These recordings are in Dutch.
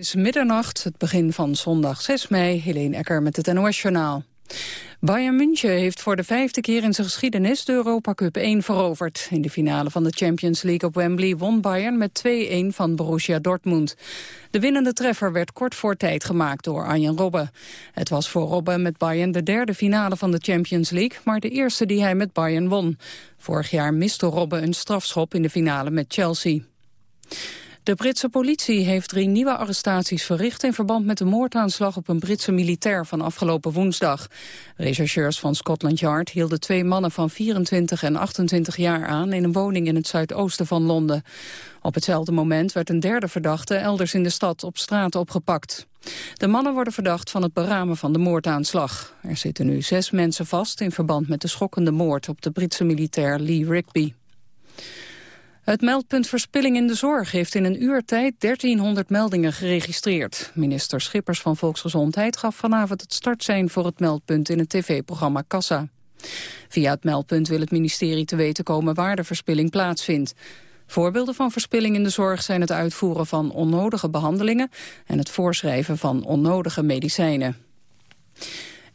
Het is middernacht, het begin van zondag 6 mei. Helene Ecker met het NOS-journaal. Bayern München heeft voor de vijfde keer in zijn geschiedenis de Europa Cup 1 veroverd. In de finale van de Champions League op Wembley won Bayern met 2-1 van Borussia Dortmund. De winnende treffer werd kort voor tijd gemaakt door Arjen Robben. Het was voor Robben met Bayern de derde finale van de Champions League, maar de eerste die hij met Bayern won. Vorig jaar miste Robben een strafschop in de finale met Chelsea. De Britse politie heeft drie nieuwe arrestaties verricht... in verband met de moordaanslag op een Britse militair van afgelopen woensdag. Rechercheurs van Scotland Yard hielden twee mannen van 24 en 28 jaar aan... in een woning in het zuidoosten van Londen. Op hetzelfde moment werd een derde verdachte elders in de stad op straat opgepakt. De mannen worden verdacht van het beramen van de moordaanslag. Er zitten nu zes mensen vast in verband met de schokkende moord... op de Britse militair Lee Rigby. Het meldpunt Verspilling in de Zorg heeft in een uur tijd 1300 meldingen geregistreerd. Minister Schippers van Volksgezondheid gaf vanavond het startsein voor het meldpunt in het tv-programma Kassa. Via het meldpunt wil het ministerie te weten komen waar de verspilling plaatsvindt. Voorbeelden van verspilling in de zorg zijn het uitvoeren van onnodige behandelingen en het voorschrijven van onnodige medicijnen.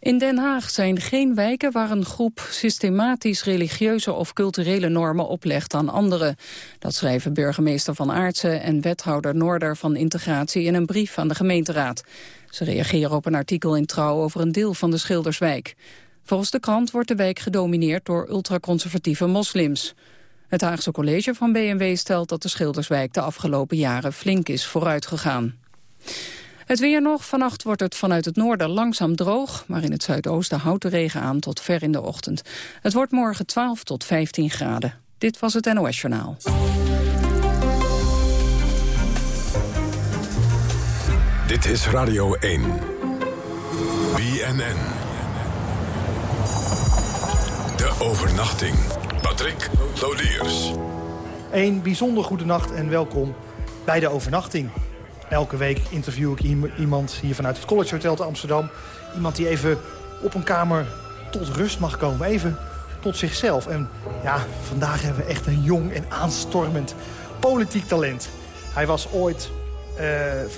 In Den Haag zijn geen wijken waar een groep systematisch religieuze of culturele normen oplegt aan anderen. Dat schrijven burgemeester Van Aartsen en wethouder Noorder van Integratie in een brief aan de gemeenteraad. Ze reageren op een artikel in Trouw over een deel van de Schilderswijk. Volgens de krant wordt de wijk gedomineerd door ultraconservatieve moslims. Het Haagse college van BMW stelt dat de Schilderswijk de afgelopen jaren flink is vooruitgegaan. Het weer nog. Vannacht wordt het vanuit het noorden langzaam droog... maar in het zuidoosten houdt de regen aan tot ver in de ochtend. Het wordt morgen 12 tot 15 graden. Dit was het NOS Journaal. Dit is Radio 1. BNN. De overnachting. Patrick Lodiers. Een bijzonder goede nacht en welkom bij de overnachting. Elke week interview ik iemand hier vanuit het College Hotel te Amsterdam. Iemand die even op een kamer tot rust mag komen. Even tot zichzelf. En ja, vandaag hebben we echt een jong en aanstormend politiek talent. Hij was ooit uh,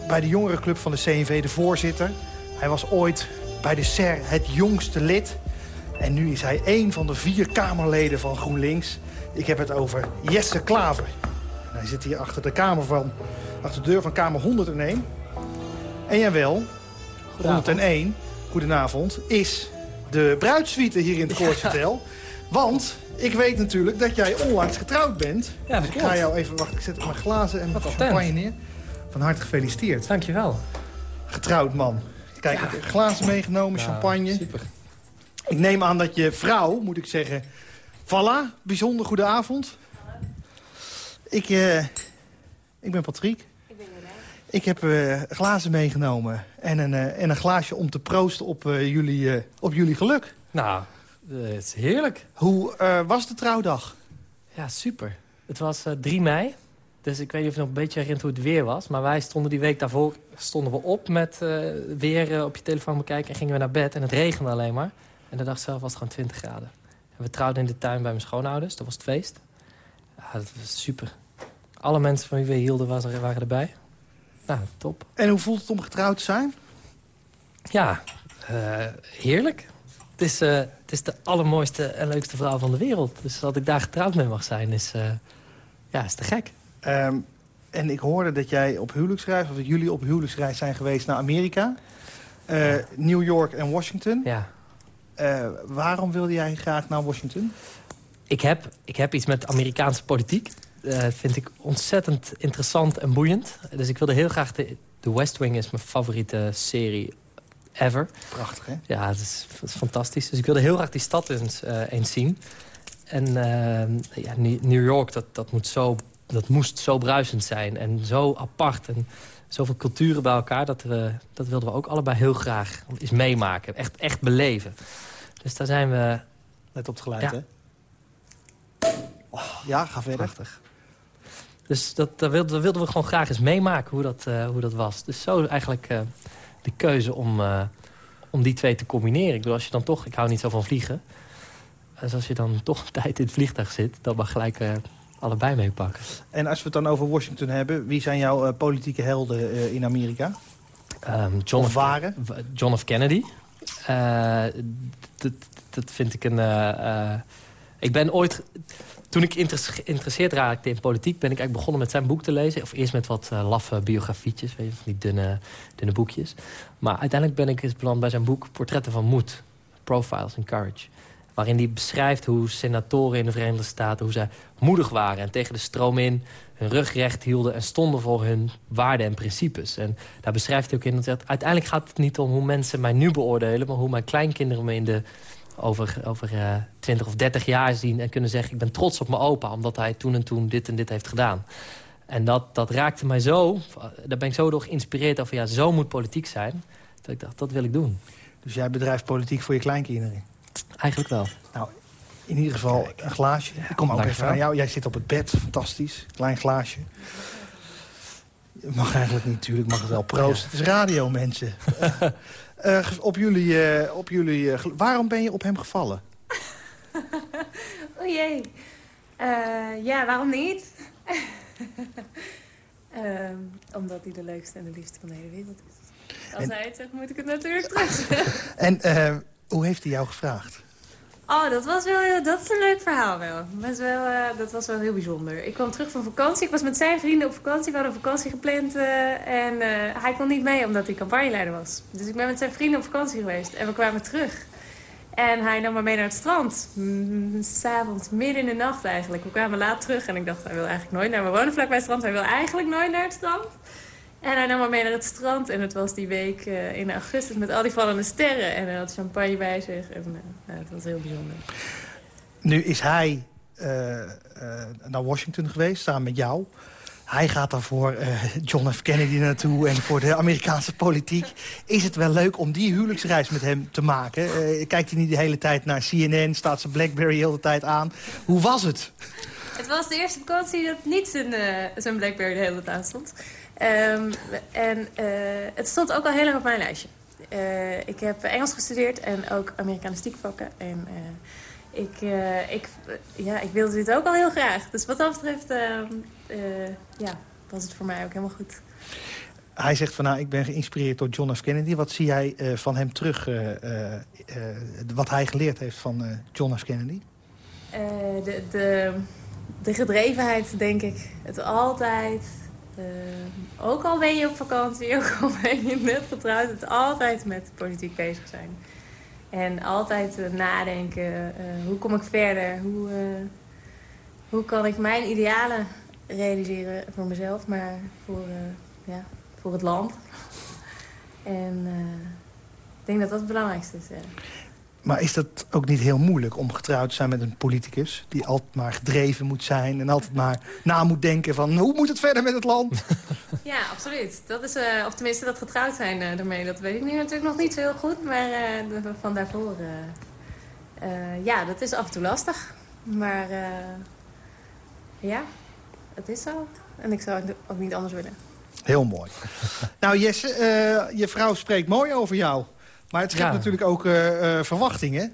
bij de jongerenclub van de CNV de voorzitter. Hij was ooit bij de SER het jongste lid. En nu is hij één van de vier Kamerleden van GroenLinks. Ik heb het over Jesse Klaver. Hij zit hier achter de kamer van achter de deur van kamer 101. En jawel, 101, goedenavond, is de bruidsuite hier in het Koorts Hotel. Want ik weet natuurlijk dat jij onlangs getrouwd bent. Ja, dus ik ga jou even, wacht, ik zet mijn glazen en mijn champagne neer. Van harte gefeliciteerd. Dankjewel. Getrouwd man. Kijk, ja. glazen meegenomen, champagne. Super. Ik neem aan dat je vrouw, moet ik zeggen... Voilà, bijzonder goede avond. Ik, uh, ik ben Patrick. Ik heb uh, glazen meegenomen en een, uh, en een glaasje om te proosten op, uh, jullie, op jullie geluk. Nou, het is heerlijk. Hoe was de trouwdag? Ja, super. Het was 3 mei. Dus ik weet niet of je nog een beetje herinnert hoe het weer was. Maar wij stonden die week daarvoor stonden we op met weer op je telefoon bekijken. En gingen we naar bed. En het regende alleen maar. En de dag zelf was het gewoon 20 graden. En we trouwden in de tuin bij mijn schoonouders. Dat was het feest. Ja, dat was super. Alle mensen van wie we hielden waren erbij. Nou, top. En hoe voelt het om getrouwd te zijn? Ja, uh, heerlijk. Het is, uh, het is de allermooiste en leukste vrouw van de wereld. Dus dat ik daar getrouwd mee mag zijn, is, uh, ja, is te gek. Um, en ik hoorde dat jij op huwelijksreis, of dat jullie op huwelijksreis zijn geweest naar Amerika. Ja. New York en Washington. Ja. waarom wilde jij graag naar Washington? Ik heb, ik heb iets met Amerikaanse politiek uh, vind ik ontzettend interessant en boeiend. Dus ik wilde heel graag... De, The West Wing is mijn favoriete serie ever. Prachtig, hè? Ja, het is, het is fantastisch. Dus ik wilde heel graag die stad eens, uh, eens zien. En uh, ja, New York, dat, dat, moet zo, dat moest zo bruisend zijn. En zo apart. En zoveel culturen bij elkaar. Dat, we, dat wilden we ook allebei heel graag eens meemaken. Echt, echt beleven. Dus daar zijn we... Let op het geluid, hè? Oh, ja, ga verder. Prachtig. Dus dat, dat, wilden, wilden, we gewoon graag eens meemaken hoe dat, uh, hoe dat was. Dus zo eigenlijk uh, de keuze om, uh, om die twee te combineren. Ik bedoel, als je dan toch... Ik hou niet zo van vliegen. Dus als je dan toch een tijd in het vliegtuig zit... dan mag gelijk allebei meepakken. En als we het dan over Washington hebben... wie zijn jouw politieke helden in Amerika? Um, John of waren? John F. Kennedy. dat vind ik een... ik ben ooit toen ik geïnteresseerd raakte in politiek... ben ik eigenlijk begonnen met zijn boek te lezen. Of eerst met wat uh, laffe biografietjes, weet je, die dunne, dunne boekjes. Maar uiteindelijk ben ik beland bij zijn boek Portretten van Moed. Profiles in Courage. Waarin hij beschrijft hoe senatoren in de Verenigde Staten... hoe zij moedig waren en tegen de stroom in hun rug recht hielden... en stonden voor hun waarden en principes. En daar beschrijft hij ook in dat uiteindelijk gaat het niet om hoe mensen mij nu beoordelen... maar hoe mijn kleinkinderen me in de over, over uh, eh, 20 of 30 jaar zien... en kunnen zeggen, ik ben trots op mijn opa... omdat hij toen en toen dit en dit heeft gedaan. En dat, dat raakte mij zo, daar ben ik zo door geïnspireerd over... ja, zo moet politiek zijn, dat ik dacht, dat wil ik doen. Dus jij bedrijft politiek voor je kleinkinderen? Eigenlijk wel. Nou, in ieder geval een glaasje. ik kom ook even aan jou. Jij zit op het bed, fantastisch. Klein glaasje. Mag eigenlijk niet, natuurlijk mag het wel. Proost. Het is radio, mensen. Uh, op jullie... Uh, op jullie uh, waarom ben je op hem gevallen? o jee. ja, waarom niet? Ehm, omdat hij de leukste en de liefste van de hele wereld is. Als en... hij het zegt, moet ik het natuurlijk terug En hoe heeft hij jou gevraagd? Oh, dat was wel heel, dat is een leuk verhaal wel. Dat was wel, uh, dat was wel heel bijzonder. Ik kwam terug van vakantie. Ik was met zijn vrienden op vakantie. We hadden vakantie gepland. Uh, en hij kon niet mee omdat hij campagneleider was. Dus ik ben met zijn vrienden op vakantie geweest. En we kwamen terug. En hij nam me mee naar het strand. Mm, s'avonds, midden in de nacht eigenlijk. We kwamen laat terug en ik dacht, hij wil eigenlijk nooit naar... We wonen vlakbij het strand, hij wil eigenlijk nooit naar het strand. En hij nam me mee naar het strand. En het was die week uh, in augustus met al die vallende sterren. En hij had champagne bij zich. En uh, het was heel bijzonder. Nu is hij uh, naar Washington geweest, samen met jou. Hij gaat daar voor John F. Kennedy naartoe en voor de Amerikaanse politiek. Is het wel leuk om die huwelijksreis met hem te maken? kijkt hij niet de hele tijd naar CNN? Staat zijn Blackberry de hele tijd aan? Hoe was het? Het was de eerste vakantie dat niet zijn, zijn Blackberry de hele tijd aan stond. Um, en uh, het stond ook al heel erg op mijn lijstje. Uh, ik heb Engels gestudeerd en ook Amerikanistiek vakken. En uh, ik, ik, ja, ik wilde dit ook al heel graag. Dus wat dat betreft ehm, ja, was het voor mij ook helemaal goed. Hij zegt van nou, ik ben geïnspireerd door John F. Kennedy. Wat zie jij van hem terug, wat hij geleerd heeft van John F. Kennedy? de, de, de gedrevenheid, denk ik. Het altijd uh, ook al ben je op vakantie, ook al ben je net getrouwd... het altijd met politiek bezig zijn. En altijd uh, nadenken, uh, hoe kom ik verder? Hoe, hoe kan ik mijn idealen realiseren voor mezelf, maar voor, ja, voor het land? en ik denk dat dat het belangrijkste is. Maar is dat ook niet heel moeilijk om getrouwd te zijn met een politicus... die altijd maar gedreven moet zijn en altijd maar na moet denken van... hoe moet het verder met het land? Ja, absoluut. Dat is, uh, of tenminste dat getrouwd zijn uh, daarmee, dat weet ik nu natuurlijk nog niet zo heel goed. Maar uh, van daarvoor, ja, dat is af en toe lastig. Maar ja, het is zo. En ik zou het ook niet anders willen. Heel mooi. nou Jesse, je vrouw spreekt mooi over jou. Maar het schept natuurlijk ook uh, verwachtingen.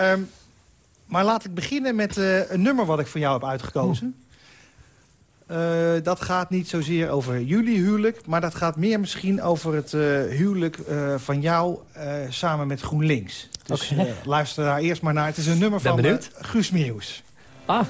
Um, maar laat ik beginnen met uh, een nummer wat ik voor jou heb uitgekozen. dat gaat niet zozeer over jullie huwelijk... maar dat gaat meer misschien over het huwelijk van jou samen met GroenLinks. Dus okay. luister daar eerst maar naar. Het is een nummer van Guus Meeuws. Ah.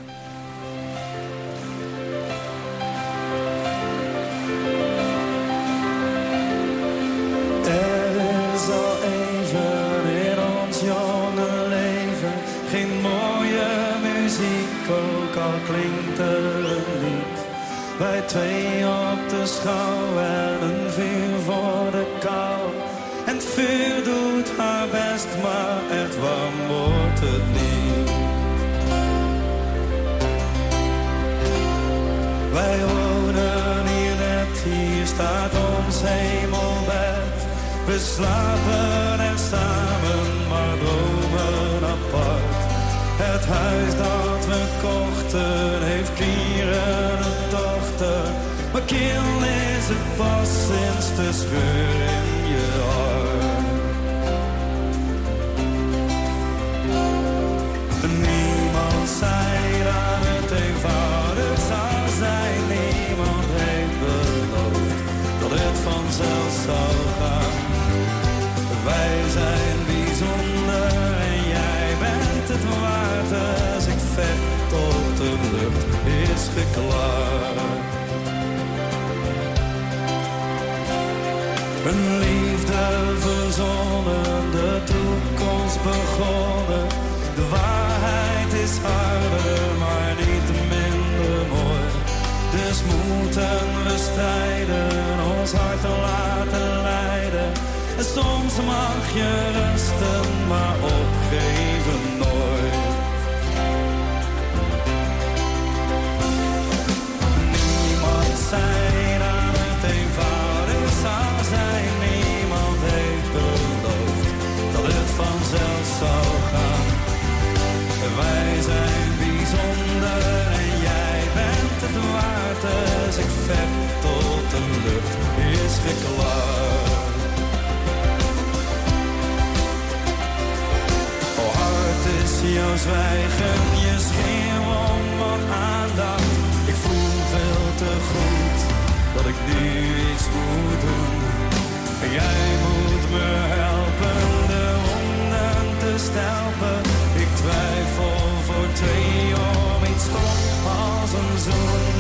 Twee op de schouw en een vuur voor de kou. En het vuur doet haar best, maar echt warm wordt het niet. Wij wonen hier net, hier staat ons hemelbed. We slapen zuster in je hart. Niemand zei dat het eenvoudig zou zijn. Niemand heeft beloofd dat het vanzelf zou gaan. Wij zijn bijzonder en jij bent het waard. Als ik vet tot de lucht is geklaard. Een liefde verzonnen, de toekomst begonnen. De waarheid is harder, maar niet minder mooi. Dus moeten we strijden, ons hart laten leiden. En soms mag je rusten, maar opgeven. Tot de lucht is geklaard. O hart is jouw zwijgen, je schreeuw om wat aandacht. Ik voel veel te goed dat ik nu iets moet doen. En jij moet me helpen de wonden te stelpen. Ik twijfel voor twee om iets stom als een zoen.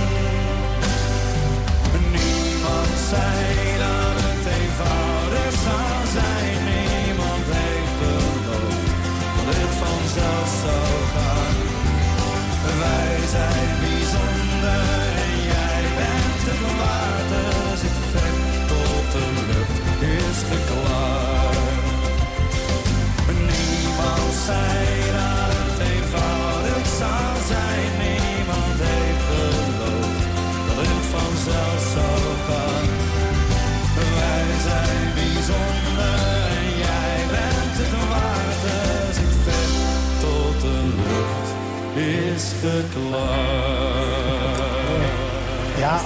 Ja,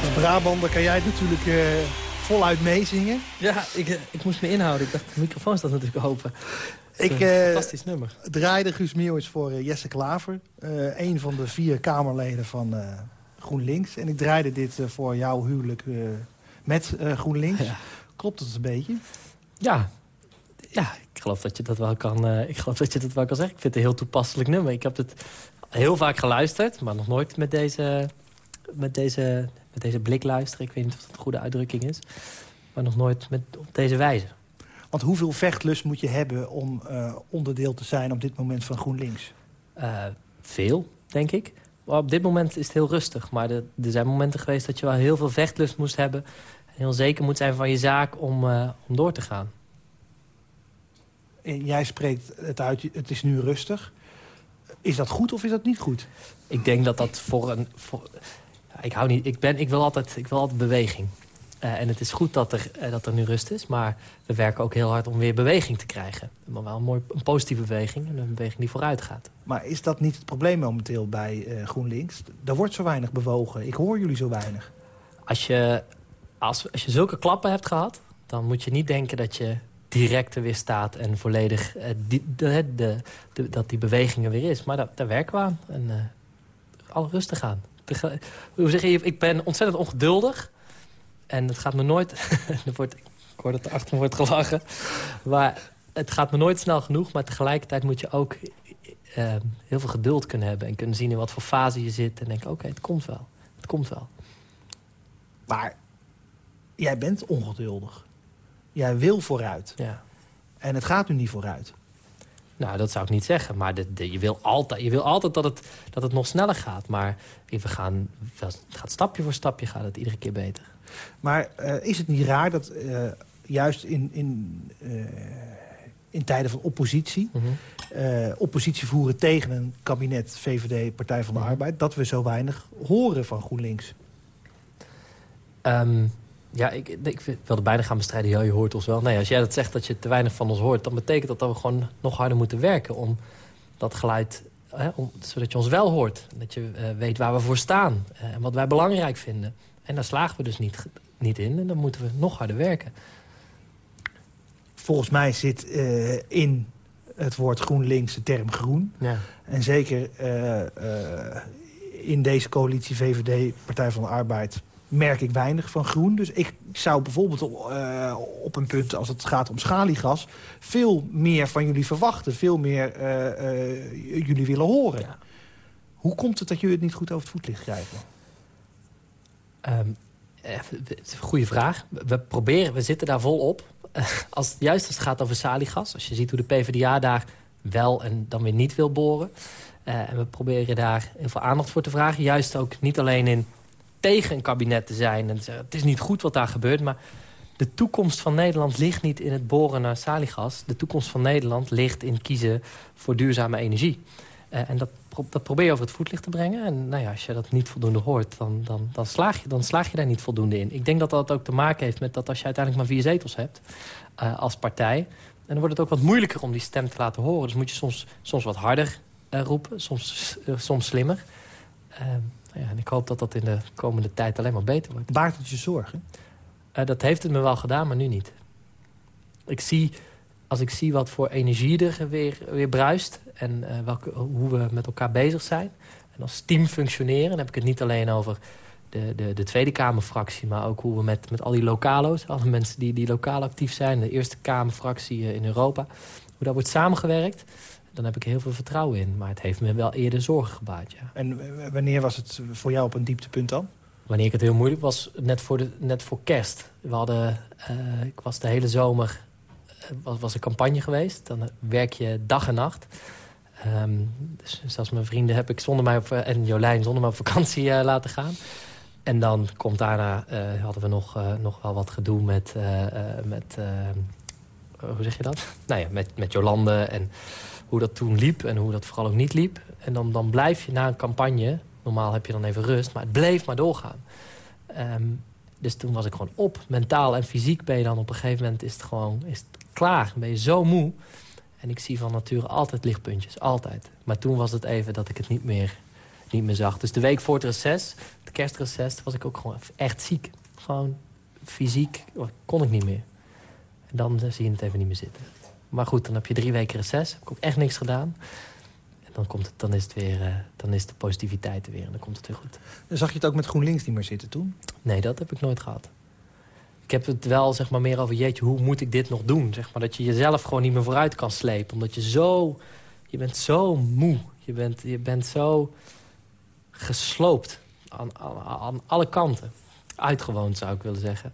als Brabander kan jij het natuurlijk eh, voluit meezingen. Ja, ik, eh, ik moest me inhouden. Ik dacht, de microfoon staat natuurlijk open. Ik, eh, fantastisch nummer. draaide Guus Meeuwis voor Jesse Klaver. een van de vier Kamerleden van GroenLinks. En ik draaide dit voor jouw huwelijk met GroenLinks. Ja. Klopt het een beetje? Ja. ja, ik geloof dat je dat wel kan. ik geloof dat je dat wel kan zeggen. Ik vind het een heel toepasselijk nummer. Ik heb het heel vaak geluisterd, maar nog nooit met deze, met deze, met deze blik luisteren. Ik weet niet of dat een goede uitdrukking is, maar nog nooit met, op deze wijze. Want hoeveel vechtlust moet je hebben om eh, onderdeel te zijn op dit moment van GroenLinks? Eh, veel, denk ik. Maar op dit moment is het heel rustig. Maar er, er zijn momenten geweest dat je wel heel veel vechtlust moest hebben. En heel zeker moet zijn van je zaak om, eh, om door te gaan. En jij spreekt het uit, het is nu rustig. Is dat goed of is dat niet goed? Ik denk dat dat voor een... Voor, ik, hou niet, ik, ben, ik, wil altijd, ik wil altijd beweging. Eh, en het is goed dat er, eh, dat er nu rust is. Maar we werken ook heel hard om weer beweging te krijgen. Maar wel een, mooi, een positieve beweging. En een beweging die vooruit gaat. Maar is dat niet het probleem momenteel bij eh, GroenLinks? Er wordt zo weinig bewogen. Ik hoor jullie zo weinig. Als je, als, als je zulke klappen hebt gehad... dan moet je niet denken dat je direct er weer staat... en volledig eh, de, dat die beweging er weer is. Maar daar, daar werken we aan. En eh alle rustig aan. Hoe zeg je, ik ben ontzettend ongeduldig. En het gaat me nooit... er wordt, ik hoor dat er achter me wordt gelachen. Maar het gaat me nooit snel genoeg. Maar tegelijkertijd moet je ook eh, heel veel geduld kunnen hebben. En kunnen zien in wat voor fase je zit. En denken, oké, het komt wel. Het komt wel. Maar jij bent ongeduldig. Jij wil vooruit. Ja. En het gaat nu niet vooruit. Nou, dat zou ik niet zeggen. Maar de, de- je, wil altijd, je wil altijd dat het, dat het nog sneller gaat. Maar we gaan, het gaat stapje voor stapje gaat het iedere keer beter. Maar eh, is het niet raar dat eh, juist in, in, eh, in tijden van oppositie... eh, oppositie voeren tegen een kabinet VVD, Partij van de Mhm. Arbeid... dat we zo weinig horen van GroenLinks? Ehm, ja, ik, ik wilde bijna gaan bestrijden. Ja, je hoort ons wel. Nee, als jij dat zegt dat je te weinig van ons hoort... dan betekent dat dat we gewoon nog harder moeten werken... om dat geluid, hè, om, zodat je ons wel hoort. Dat je eh, weet waar we voor staan eh, en wat wij belangrijk vinden. En daar slagen we dus niet, niet in. En dan moeten we nog harder werken. Volgens mij zit eh, in het woord GroenLinks de term groen. Ja. En zeker in deze coalitie VVD, Partij van de Arbeid... merk ik weinig van groen. Dus ik zou bijvoorbeeld uh, op een punt, als het gaat om schaliegas... veel meer van jullie verwachten, veel meer uh, jullie willen horen. Ja. Hoe komt het dat jullie het niet goed over het voetlicht krijgen? Um, goeie vraag. We proberen, we zitten daar volop. Als, juist als het gaat over saliegas. Als je ziet hoe de PvdA daar wel en dan weer niet wil boren. en we proberen daar heel veel aandacht voor te vragen. Juist ook niet alleen in tegen een kabinet te zijn. En te zeggen, het is niet goed wat daar gebeurt, maar de toekomst van Nederland ligt niet in het boren naar saliegas. De toekomst van Nederland ligt in kiezen voor duurzame energie. Uh, en dat, dat, probeer je over het voetlicht te brengen. En nou ja, als je dat niet voldoende hoort, dan, dan, dan, slaag je, dan slaag je daar niet voldoende in. Ik denk dat dat ook te maken heeft met dat als je uiteindelijk maar vier zetels hebt uh, als partij... en dan wordt het ook wat moeilijker om die stem te laten horen. Dus moet je soms, soms wat harder roepen, soms, soms slimmer. Ja, en ik hoop dat dat in de komende tijd alleen maar beter wordt. Baart het je zorgen? Uh, dat heeft het me wel gedaan, maar nu niet. Ik zie, als ik zie wat voor energie er weer, weer bruist... en uh, welke, hoe we met elkaar bezig zijn... en als team functioneren... dan heb ik het niet alleen over de, de, de Tweede Kamerfractie... maar ook hoe we met, met al die lokalo's... alle mensen die, die lokaal actief zijn... de Eerste Kamerfractie eh, in Europa... hoe dat wordt samengewerkt dan heb ik heel veel vertrouwen in. Maar het heeft me wel eerder zorgen gebaard, ja. En wanneer was het voor jou op een dieptepunt dan? Wanneer ik het heel moeilijk was, net voor, de, net voor kerst. We hadden, uh, ik was de hele zomer, uh, was, was een campagne geweest. Dan werk je dag en nacht. Um, dus zelfs mijn vrienden heb ik zonder mij op, en Jolijn zonder mij op vakantie uh, laten gaan. En dan komt daarna, hadden we nog, nog wel wat gedoe met, met hoe zeg je dat? Nou ja, met, met Jolande en hoe dat toen liep en hoe dat vooral ook niet liep. En dan, dan blijf je na een campagne... normaal heb je dan even rust, maar het bleef maar doorgaan. Um, dus toen was ik gewoon op. Mentaal en fysiek ben je dan op een gegeven moment is het gewoon is het klaar. Ben je zo moe. En ik zie van nature altijd lichtpuntjes, altijd. Maar toen was het even dat ik het niet meer, niet meer zag. Dus de week voor het reces, het kerstreces, was ik ook gewoon echt ziek. Gewoon fysiek kon ik niet meer. En dan zie je het even niet meer zitten. Maar goed, dan heb je drie weken reces. Heb ik ook echt niks gedaan. En dan, komt het, dan, is, het weer, uh, dan is de positiviteit er weer en dan komt het weer goed. Zag je het ook met GroenLinks niet meer zitten toen? Nee, dat heb ik nooit gehad. Ik heb het wel zeg maar, meer over, jeetje, hoe moet ik dit nog doen? Zeg maar, dat je jezelf gewoon niet meer vooruit kan slepen. Omdat je zo... Je bent zo moe. Je bent, je bent zo gesloopt aan, aan, aan alle kanten. Uitgewoond, zou ik willen zeggen.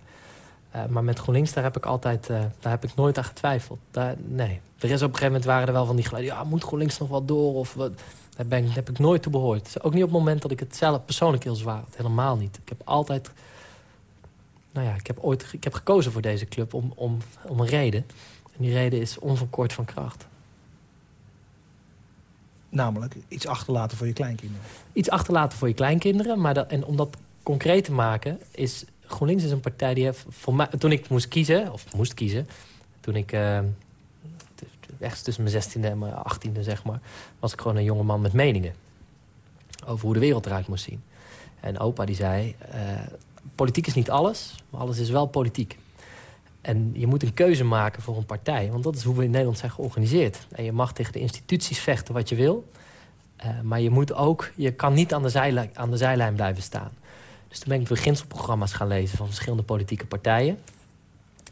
Uh, maar met GroenLinks, daar heb ik altijd, uh, daar heb ik nooit aan getwijfeld. Daar, nee. Er is op een gegeven moment waren er wel van die geluiden... ja, moet GroenLinks nog wat door? Of wat? Daar, ben, daar heb ik nooit toe behoord. Ook niet op het moment dat ik het zelf persoonlijk heel zwaar had. Helemaal niet. Ik heb altijd... Nou ja, ik heb ooit ik heb gekozen voor deze club om, om, om een reden. En die reden is onverkort van kracht. Namelijk iets achterlaten voor je kleinkinderen. Iets achterlaten voor je kleinkinderen. Maar dat, en om dat concreet te maken is GroenLinks is een partij die heeft... Toen ik moest kiezen, of moest kiezen... toen ik uh, echt tussen mijn 16e en mijn 18e, zeg maar... was ik gewoon een jongeman met meningen. Over hoe de wereld eruit moest zien. En opa die zei... Uh, politiek is niet alles, maar alles is wel politiek. En je moet een keuze maken voor een partij. Want dat is hoe we in Nederland zijn georganiseerd. En je mag tegen de instituties vechten wat je wil... Uh, maar je, moet ook, je kan niet aan de, zijlijn, aan de zijlijn blijven staan. Dus toen ben ik beginselprogramma's gaan lezen van verschillende politieke partijen.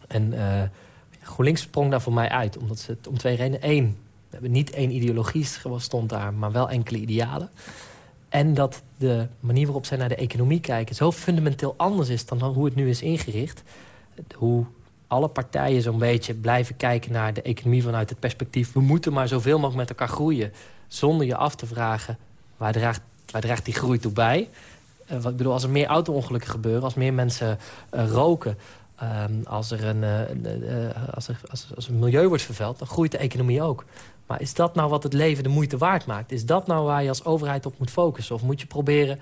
En uh, GroenLinks sprong daar voor mij uit, omdat ze om twee redenen. Eén, we hebben niet één ideologie stond daar, maar wel enkele idealen. En dat de manier waarop zij naar de economie kijken... zo fundamenteel anders is dan hoe het nu is ingericht. Hoe alle partijen zo'n beetje blijven kijken naar de economie vanuit het perspectief... we moeten maar zoveel mogelijk met elkaar groeien... zonder je af te vragen waar draagt, waar draagt die groei toe bij... Uh, wat, ik bedoel, als er meer auto-ongelukken gebeuren, als meer mensen uh, roken... Uh, als, er een, uh, als, er, als, als het milieu wordt vervuild, dan groeit de economie ook. Maar is dat nou wat het leven de moeite waard maakt? Is dat nou waar je als overheid op moet focussen? Of moet je proberen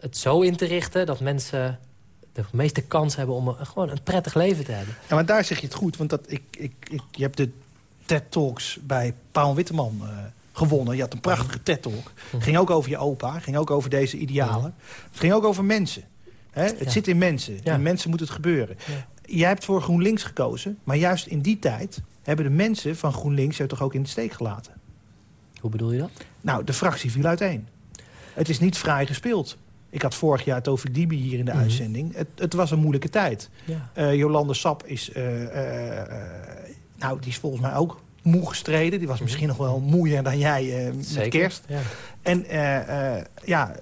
het zo in te richten dat mensen de meeste kans hebben om gewoon een prettig leven te hebben? Ja, maar daar zeg je het goed, want dat, ik, ik, ik, je hebt de TED-talks bij Paul Witteman gewonnen. Je had een prachtige TED-talk. Ging ook over je opa, ging ook over deze idealen. Het ging ook over mensen. Het zit in mensen. In mensen moet het gebeuren. Jij hebt voor GroenLinks gekozen, maar juist in die tijd... hebben de mensen van GroenLinks je toch ook in de steek gelaten. Hoe bedoel je dat? Nou, de fractie viel uiteen. Het is niet vrij gespeeld Ik had vorig jaar Tovik Dibi hier in de Mhm. uitzending. Het, het was een moeilijke tijd. Ja. Eh, Jolande Sap is, eh, eh, nou, die is volgens mij ook moe gestreden. Die was misschien nog wel moeier dan jij eh, met kerst. Ja. En eh, eh, ja,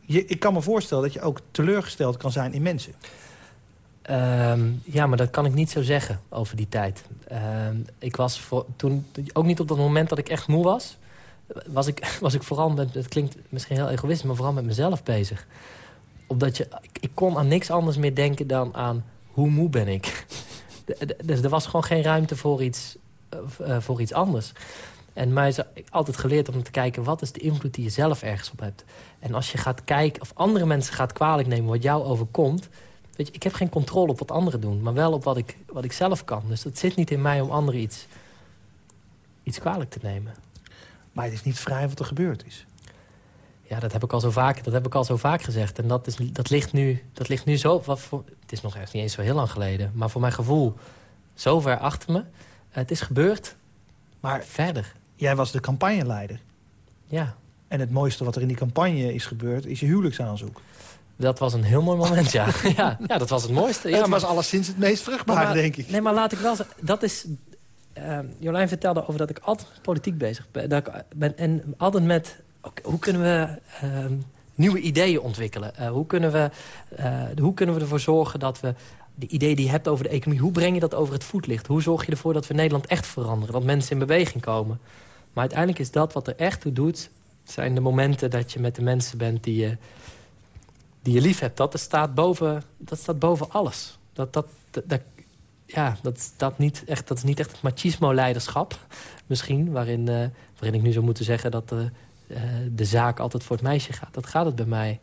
je, ik kan me voorstellen dat je ook teleurgesteld kan zijn in mensen. Ehm, ja, maar dat kan ik niet zo zeggen over die tijd. Ehm, ik was voor, toen, ook niet op dat moment dat ik echt moe was... was ik, was ik vooral met, het klinkt misschien heel egoïstisch... maar vooral met mezelf bezig. Omdat je, ik, ik kon aan niks anders meer denken dan aan hoe moe ben ik. Dus er was gewoon geen ruimte voor iets, voor iets anders. En mij is altijd geleerd om te kijken... wat is de invloed die je zelf ergens op hebt. En als je gaat kijken, of andere mensen gaat kwalijk nemen... wat jou overkomt... Weet je, ik heb geen controle op wat anderen doen, maar wel op wat ik, wat ik zelf kan. Dus het zit niet in mij om anderen iets, iets kwalijk te nemen. Maar het is niet vrij wat er gebeurd is. Ja, dat heb ik al zo vaak, dat heb ik al zo vaak gezegd. En dat, is, dat, ligt, nu, dat ligt nu zo... Wat voor, het is nog echt niet eens zo heel lang geleden. Maar voor mijn gevoel zo ver achter me. Het is gebeurd. Maar Verder. jij was de campagneleider. Ja, En het mooiste wat er in die campagne is gebeurd... is je huwelijksaanzoek. dat was een heel mooi moment, ja. ja, ja, dat was het mooiste. Ja, het maar- was alleszins het meest vruchtbare, Maar- denk ik. Nee, maar laat ik wel zeggen, dat is... eh, Jolijn vertelde over dat ik altijd politiek bezig ben. Dat ik ben en altijd met, hoe kunnen we ehm, nieuwe ideeën ontwikkelen? Eh, hoe, kunnen we, eh, hoe kunnen we ervoor zorgen dat we de ideeën die je hebt over de economie... hoe breng je dat over het voetlicht? Hoe zorg je ervoor dat we Nederland echt veranderen? Dat mensen in beweging komen? Maar uiteindelijk is dat wat er echt toe doet... zijn de momenten dat je met de mensen bent die je, die lief hebt. Dat staat boven, dat staat boven alles. Dat, dat, dat, ja, dat, dat, niet echt, dat is niet echt het machismo-leiderschap. Misschien, waarin, eh, waarin ik nu zou moeten zeggen... dat eh, eh, de zaak altijd voor het meisje gaat. Dat gaat het bij mij.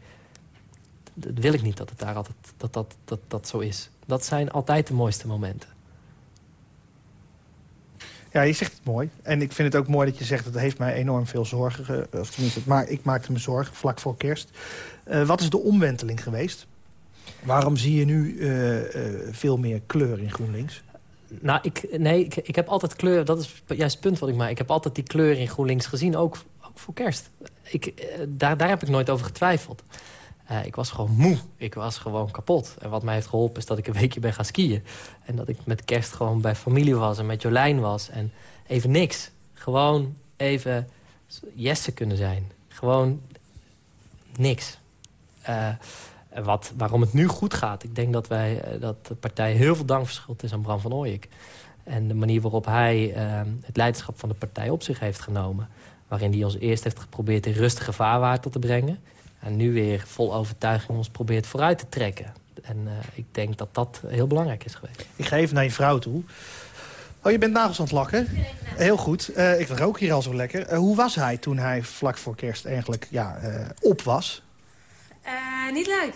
Dat wil ik niet dat het daar altijd dat, dat, dat, dat zo is. Dat zijn altijd de mooiste momenten. Ja, je zegt het mooi. En ik vind het ook mooi dat je zegt... dat het heeft mij enorm veel zorgen. ge- Of tenminste, maar ik maakte me zorgen vlak voor kerst. Eh, wat is de omwenteling geweest? Waarom zie je nu eh, eh, veel meer kleur in GroenLinks? Nou, ik, nee, ik, ik heb altijd kleur... Dat is juist het punt wat ik maak. Ik heb altijd die kleur in GroenLinks gezien, ook, ook voor kerst. Ik, eh, daar, daar heb ik nooit over getwijfeld. Eh, ik was gewoon moe. Ik was gewoon kapot. En wat mij heeft geholpen is dat ik een weekje ben gaan skiën. En dat ik met kerst gewoon bij familie was en met Jolijn was. En even niks. Gewoon even Jesse kunnen zijn. Gewoon niks. Eh, wat, waarom het nu goed gaat. Ik denk dat, wij, eh, dat de partij heel veel dank verschuld is aan Bram van Ooyek. En de manier waarop hij eh, het leiderschap van de partij op zich heeft genomen. Waarin hij ons eerst heeft geprobeerd in rustige vaarwater te brengen. En nu weer vol overtuiging ons probeert vooruit te trekken. En eh, ik denk dat dat heel belangrijk is geweest. Ik ga even naar je vrouw toe. Oh, je bent nagels aan het lakken? Heel goed. Eh, ik rook hier al zo lekker. Eh, hoe was hij toen hij vlak voor kerst eigenlijk ja, eh, op was? Eh, niet leuk.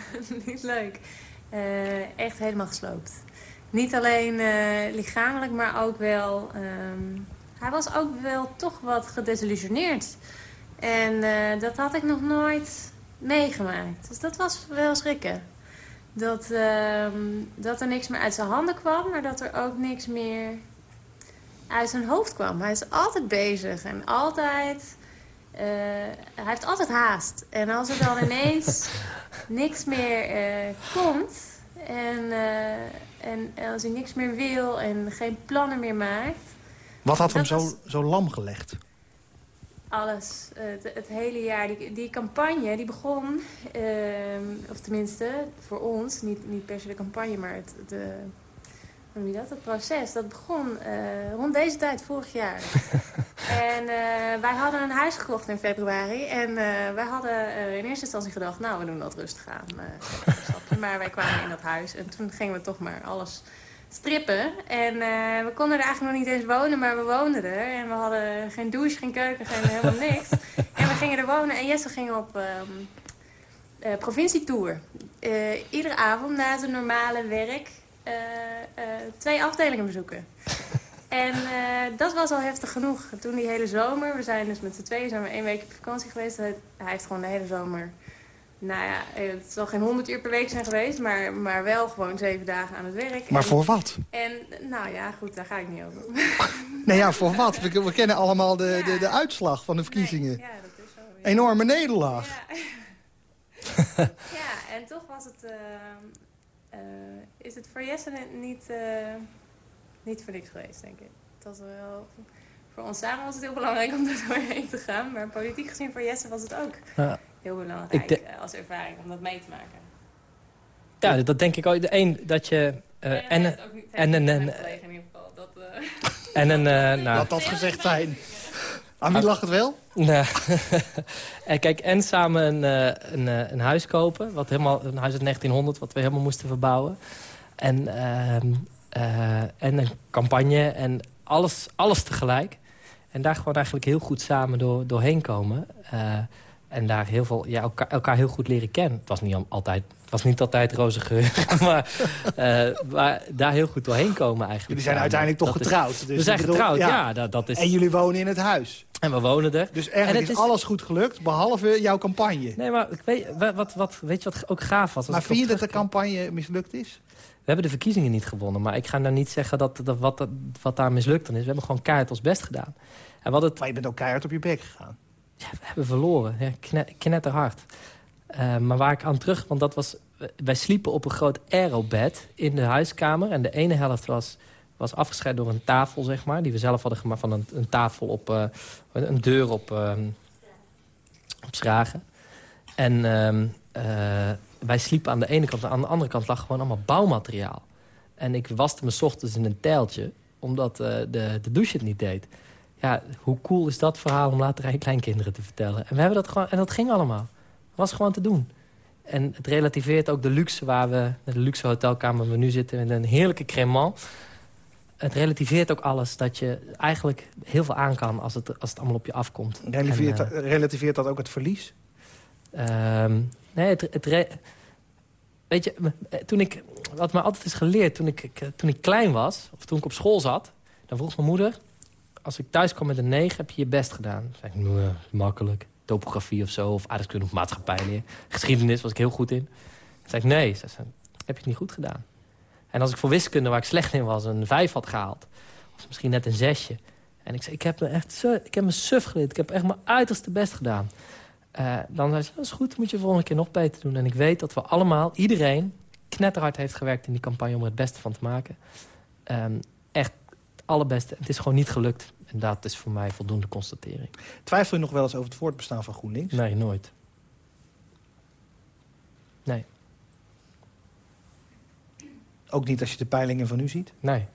niet leuk. Eh, echt helemaal gesloopt. Niet alleen eh, lichamelijk, maar ook wel... ehm, hij was ook wel toch wat gedesillusioneerd. En eh, dat had ik nog nooit meegemaakt. Dus dat was wel schrikken. Dat, ehm, dat er niks meer uit zijn handen kwam, maar dat er ook niks meer uit zijn hoofd kwam. Hij is altijd bezig en altijd... eh, hij heeft altijd haast. En als er dan ineens niks meer eh, komt... En, en als hij niks meer wil en geen plannen meer maakt... Wat had hem zo, zo lam gelegd? Alles, het, het hele jaar. Die, die campagne die begon, ehm, of tenminste voor ons, niet, niet per se de campagne, maar het, de, hoe noem je dat, het proces. Dat begon eh, rond deze tijd vorig jaar. en eh, wij hadden een huis gekocht in februari. En eh, wij hadden in eerste instantie gedacht, nou we doen dat rustig aan. maar wij kwamen in dat huis en toen gingen we toch maar alles strippen. En eh, we konden er eigenlijk nog niet eens wonen, maar we woonden er. En we hadden geen douche, geen keuken, geen helemaal niks. En we gingen er wonen en Jesse ging op ehm eh, provincietour. Eh, iedere avond na zijn normale werk eh, eh, twee afdelingen bezoeken. En eh, dat was al heftig genoeg. Toen die hele zomer, we zijn dus met z'n tweeën zijn we één week op vakantie geweest. Hij heeft gewoon de hele zomer, nou ja, eh, het zal geen 100 uur per week zijn geweest, maar, maar wel gewoon zeven dagen aan het werk. Maar en, voor wat? En nou ja, goed, daar ga ik niet over. Nee, ja, voor wat? We, we kennen allemaal de, de, de uitslag van de verkiezingen. Ja, dat is zo. ja. Enorme nederlaag. Ja. ja, en toch was het... eh, eh, is het voor Jesse niet, eh, niet voor niks geweest, denk ik. Het was wel... Voor ons samen was het heel belangrijk om er doorheen te gaan. Maar politiek gezien voor Jesse was het ook Ja. Heel belangrijk de- eh, als ervaring om dat mee te maken. Ja, dat denk ik ook. De een, dat je... eh, en, en in ieder geval. Dat, eh, en een... eh, nou, Laat dat gezegd zijn. Aan wie lag het wel? Nee. en kijk, en samen een, eh, een, eh, een huis kopen. Wat helemaal, een huis uit 1900, wat we helemaal moesten verbouwen. En, ehm, eh, en een campagne en alles, alles tegelijk. En daar gewoon eigenlijk heel goed samen door, doorheen komen. Eh, en daar heel veel, ja, elkaar, elkaar heel goed leren kennen. Het was niet al- altijd, het was niet altijd roze geur. maar, eh, maar daar heel goed doorheen komen eigenlijk. Jullie zijn uiteindelijk toch Dat is- getrouwd. Dus we zijn bedoel, getrouwd, ja. dat, dat is, En jullie wonen in het huis. en we wonen er. Dus En eigenlijk het is is- alles goed gelukt, behalve jouw campagne. Nee, maar ik weet, wat, wat, weet je wat ook gaaf was? Maar vind je dat de campagne mislukt is? We hebben de verkiezingen niet gewonnen. Maar ik ga nou niet zeggen dat, dat, wat, dat- wat daar mislukt dan is. We hebben gewoon keihard ons best gedaan. En wat het, Maar je bent ook keihard op je bek gegaan. We hebben verloren. Ja, kne- knetterhard. Eh, maar waar ik aan terug... Want dat was... Wij sliepen op een groot aerobed in de huiskamer. En de ene helft was, was afgescheiden door een tafel, zeg maar. Die we zelf hadden gemaakt van een, een tafel op... eh, een deur op, ehm, op schragen. En ehm, eh, wij sliepen aan de ene kant. Aan de andere kant lag gewoon allemaal bouwmateriaal. En ik waste me ochtends in een tijltje. Omdat de, de douche het niet deed. Ja, hoe cool is dat verhaal om later aan je kleinkinderen te vertellen? En, we hebben dat gewoon, en dat ging allemaal. Het was gewoon te doen. En het relativeert ook de luxe waar we... De luxe hotelkamer waar we nu zitten met een heerlijke cremant. Het relativeert ook alles dat je eigenlijk heel veel aan kan als het, als het allemaal op je afkomt. Relativeert, En, eh, relativeert dat ook het verlies? Ehm, nee, het, het weet je, eh, toen ik, wat mij altijd is geleerd, toen ik, ik, toen ik klein was, of toen ik op school zat, dan vroeg mijn moeder, als ik thuis kwam met een 9, heb je je best gedaan? Dan zei ik, "Nee, makkelijk, topografie of zo, of aardrijkskunde of maatschappijleer. Geschiedenis was ik heel goed in. Dan zei ik, nee, zei, heb je het niet goed gedaan. En als ik voor wiskunde, waar ik slecht in was, een 5 had gehaald, of misschien net een zesje. En ik zei, ik heb me echt ik heb me suf geleerd, ik heb echt mijn uiterste best gedaan. Eh, dan zei ze, dat is goed, moet je de volgende keer nog beter doen. En ik weet dat we allemaal, iedereen, knetterhard heeft gewerkt in die campagne... om er het beste van te maken. Ehm, echt het allerbeste. Het is gewoon niet gelukt. En dat is voor mij voldoende constatering. Twijfel je nog wel eens over het voortbestaan van GroenLinks? Nee, nooit. Nee, Ook niet als je de peilingen van nu ziet? nee.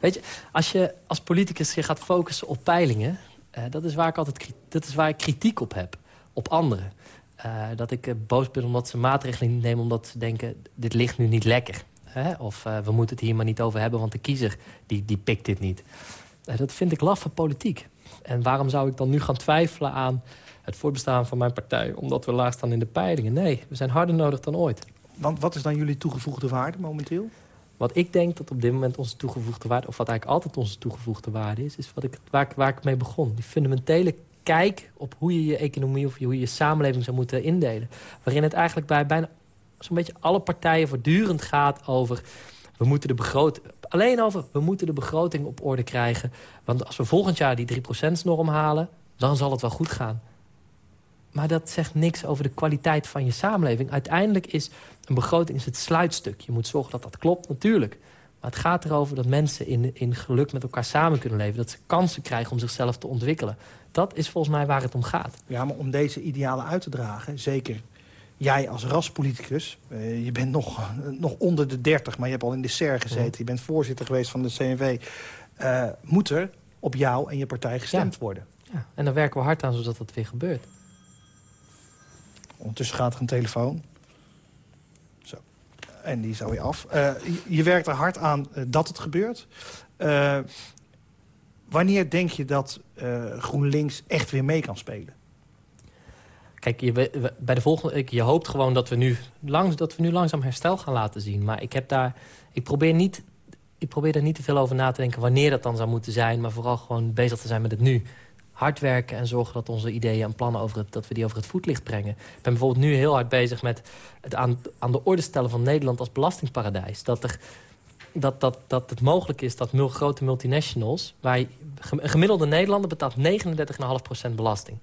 Weet je, als je als politicus je gaat focussen op peilingen... eh, dat, is waar ik altijd, dat is waar ik kritiek op heb. Op anderen. Eh, dat ik eh, boos ben omdat ze maatregelen niet nemen... omdat ze denken, dit ligt nu niet lekker. Hè? Of eh, we moeten het hier maar niet over hebben... want de kiezer die, die pikt dit niet. Eh, dat vind ik laffe politiek. En waarom zou ik dan nu gaan twijfelen aan het voortbestaan van mijn partij... omdat we laag staan in de peilingen? Nee, we zijn harder nodig dan ooit. Want wat is dan jullie toegevoegde waarde momenteel? Wat ik denk dat op dit moment onze toegevoegde waarde... of wat eigenlijk altijd onze toegevoegde waarde is... is wat ik, waar, ik, waar ik mee begon. Die fundamentele kijk op hoe je je economie... of hoe je je samenleving zou moeten indelen. Waarin het eigenlijk bij bijna zo'n beetje alle partijen voortdurend gaat over... we moeten de begroting... alleen over we moeten de begroting op orde krijgen. Want als we volgend jaar die 3%-norm halen... dan zal het wel goed gaan. Maar dat zegt niks over de kwaliteit van je samenleving. Uiteindelijk is een begroting is het sluitstuk. Je moet zorgen dat dat klopt, natuurlijk. Maar het gaat erover dat mensen in, in geluk met elkaar samen kunnen leven. Dat ze kansen krijgen om zichzelf te ontwikkelen. Dat is volgens mij waar het om gaat. Ja, maar om deze idealen uit te dragen, zeker jij als raspoliticus... eh, je bent nog, nog onder de 30, maar je hebt al in de SER gezeten... je bent voorzitter geweest van de CNV... eh, moet er op jou en je partij gestemd Ja. worden. Ja, en daar werken we hard aan zodat dat weer gebeurt. Ondertussen gaat er een telefoon. Zo. En die is alweer af. Eh, je, je werkt er hard aan dat het gebeurt. Wanneer denk je dat GroenLinks echt weer mee kan spelen? Kijk, je, bij de volgende, je hoopt gewoon dat we, nu langs, dat we nu langzaam herstel gaan laten zien. Maar ik, heb daar, ik, probeer niet, ik probeer daar niet te veel over na te denken wanneer dat dan zou moeten zijn. Maar vooral gewoon bezig te zijn met het nu. Hard werken en zorgen dat onze ideeën en plannen over het, dat we die over het voetlicht brengen. Ik ben bijvoorbeeld nu heel hard bezig met het aan, aan de orde stellen van Nederland als belastingparadijs. Dat, er, dat, dat, dat het mogelijk is dat grote multinationals... een gemiddelde Nederlander betaalt 39,5% belasting.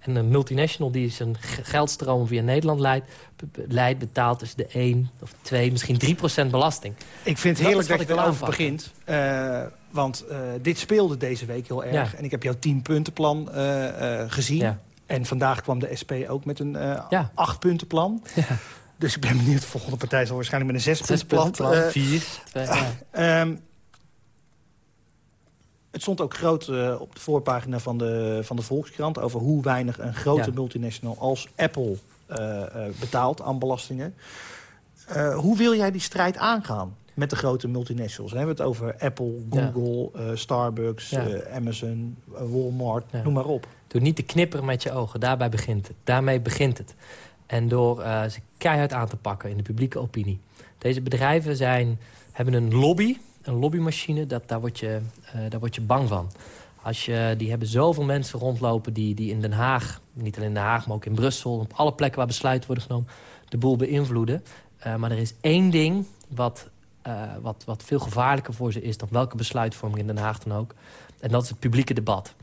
En een multinational die zijn geldstroom via Nederland leidt... leidt betaalt tussen de 1 of 2, misschien 3 procent belasting. Ik vind het heerlijk dat, dat je erover begint. Uh, want uh, dit speelde deze week heel erg. Ja. En ik heb jouw 10-puntenplan uh, gezien. Ja. En vandaag kwam de SP ook met een ja. 8-puntenplan. Ja. Dus ik ben benieuwd, de volgende partij zal waarschijnlijk met een 6-puntenplan. 4. um, het stond ook groot uh, op de voorpagina van de, van de Volkskrant... over hoe weinig een grote ja. multinational als Apple uh, uh, betaalt aan belastingen. hoe wil jij die strijd aangaan met de grote multinationals? Dan hebben we het over Apple, Google, ja. Starbucks, ja. Amazon, Walmart, noem maar op. Doe niet te knipperen met je ogen, daarbij begint het. Daarmee begint het. En door ze keihard aan te pakken in de publieke opinie. Deze bedrijven zijn, hebben een lobby een lobbymachine, dat, daar, word je, uh, daar word je bang van. Als je, die hebben zoveel mensen rondlopen die, die in Den Haag... niet alleen in Den Haag, maar ook in Brussel... op alle plekken waar besluiten worden genomen... de boel beïnvloeden. Uh, maar er is één ding wat, uh, wat, wat veel gevaarlijker voor ze is... dan welke besluitvorming in Den Haag dan ook. En dat is het publieke debat.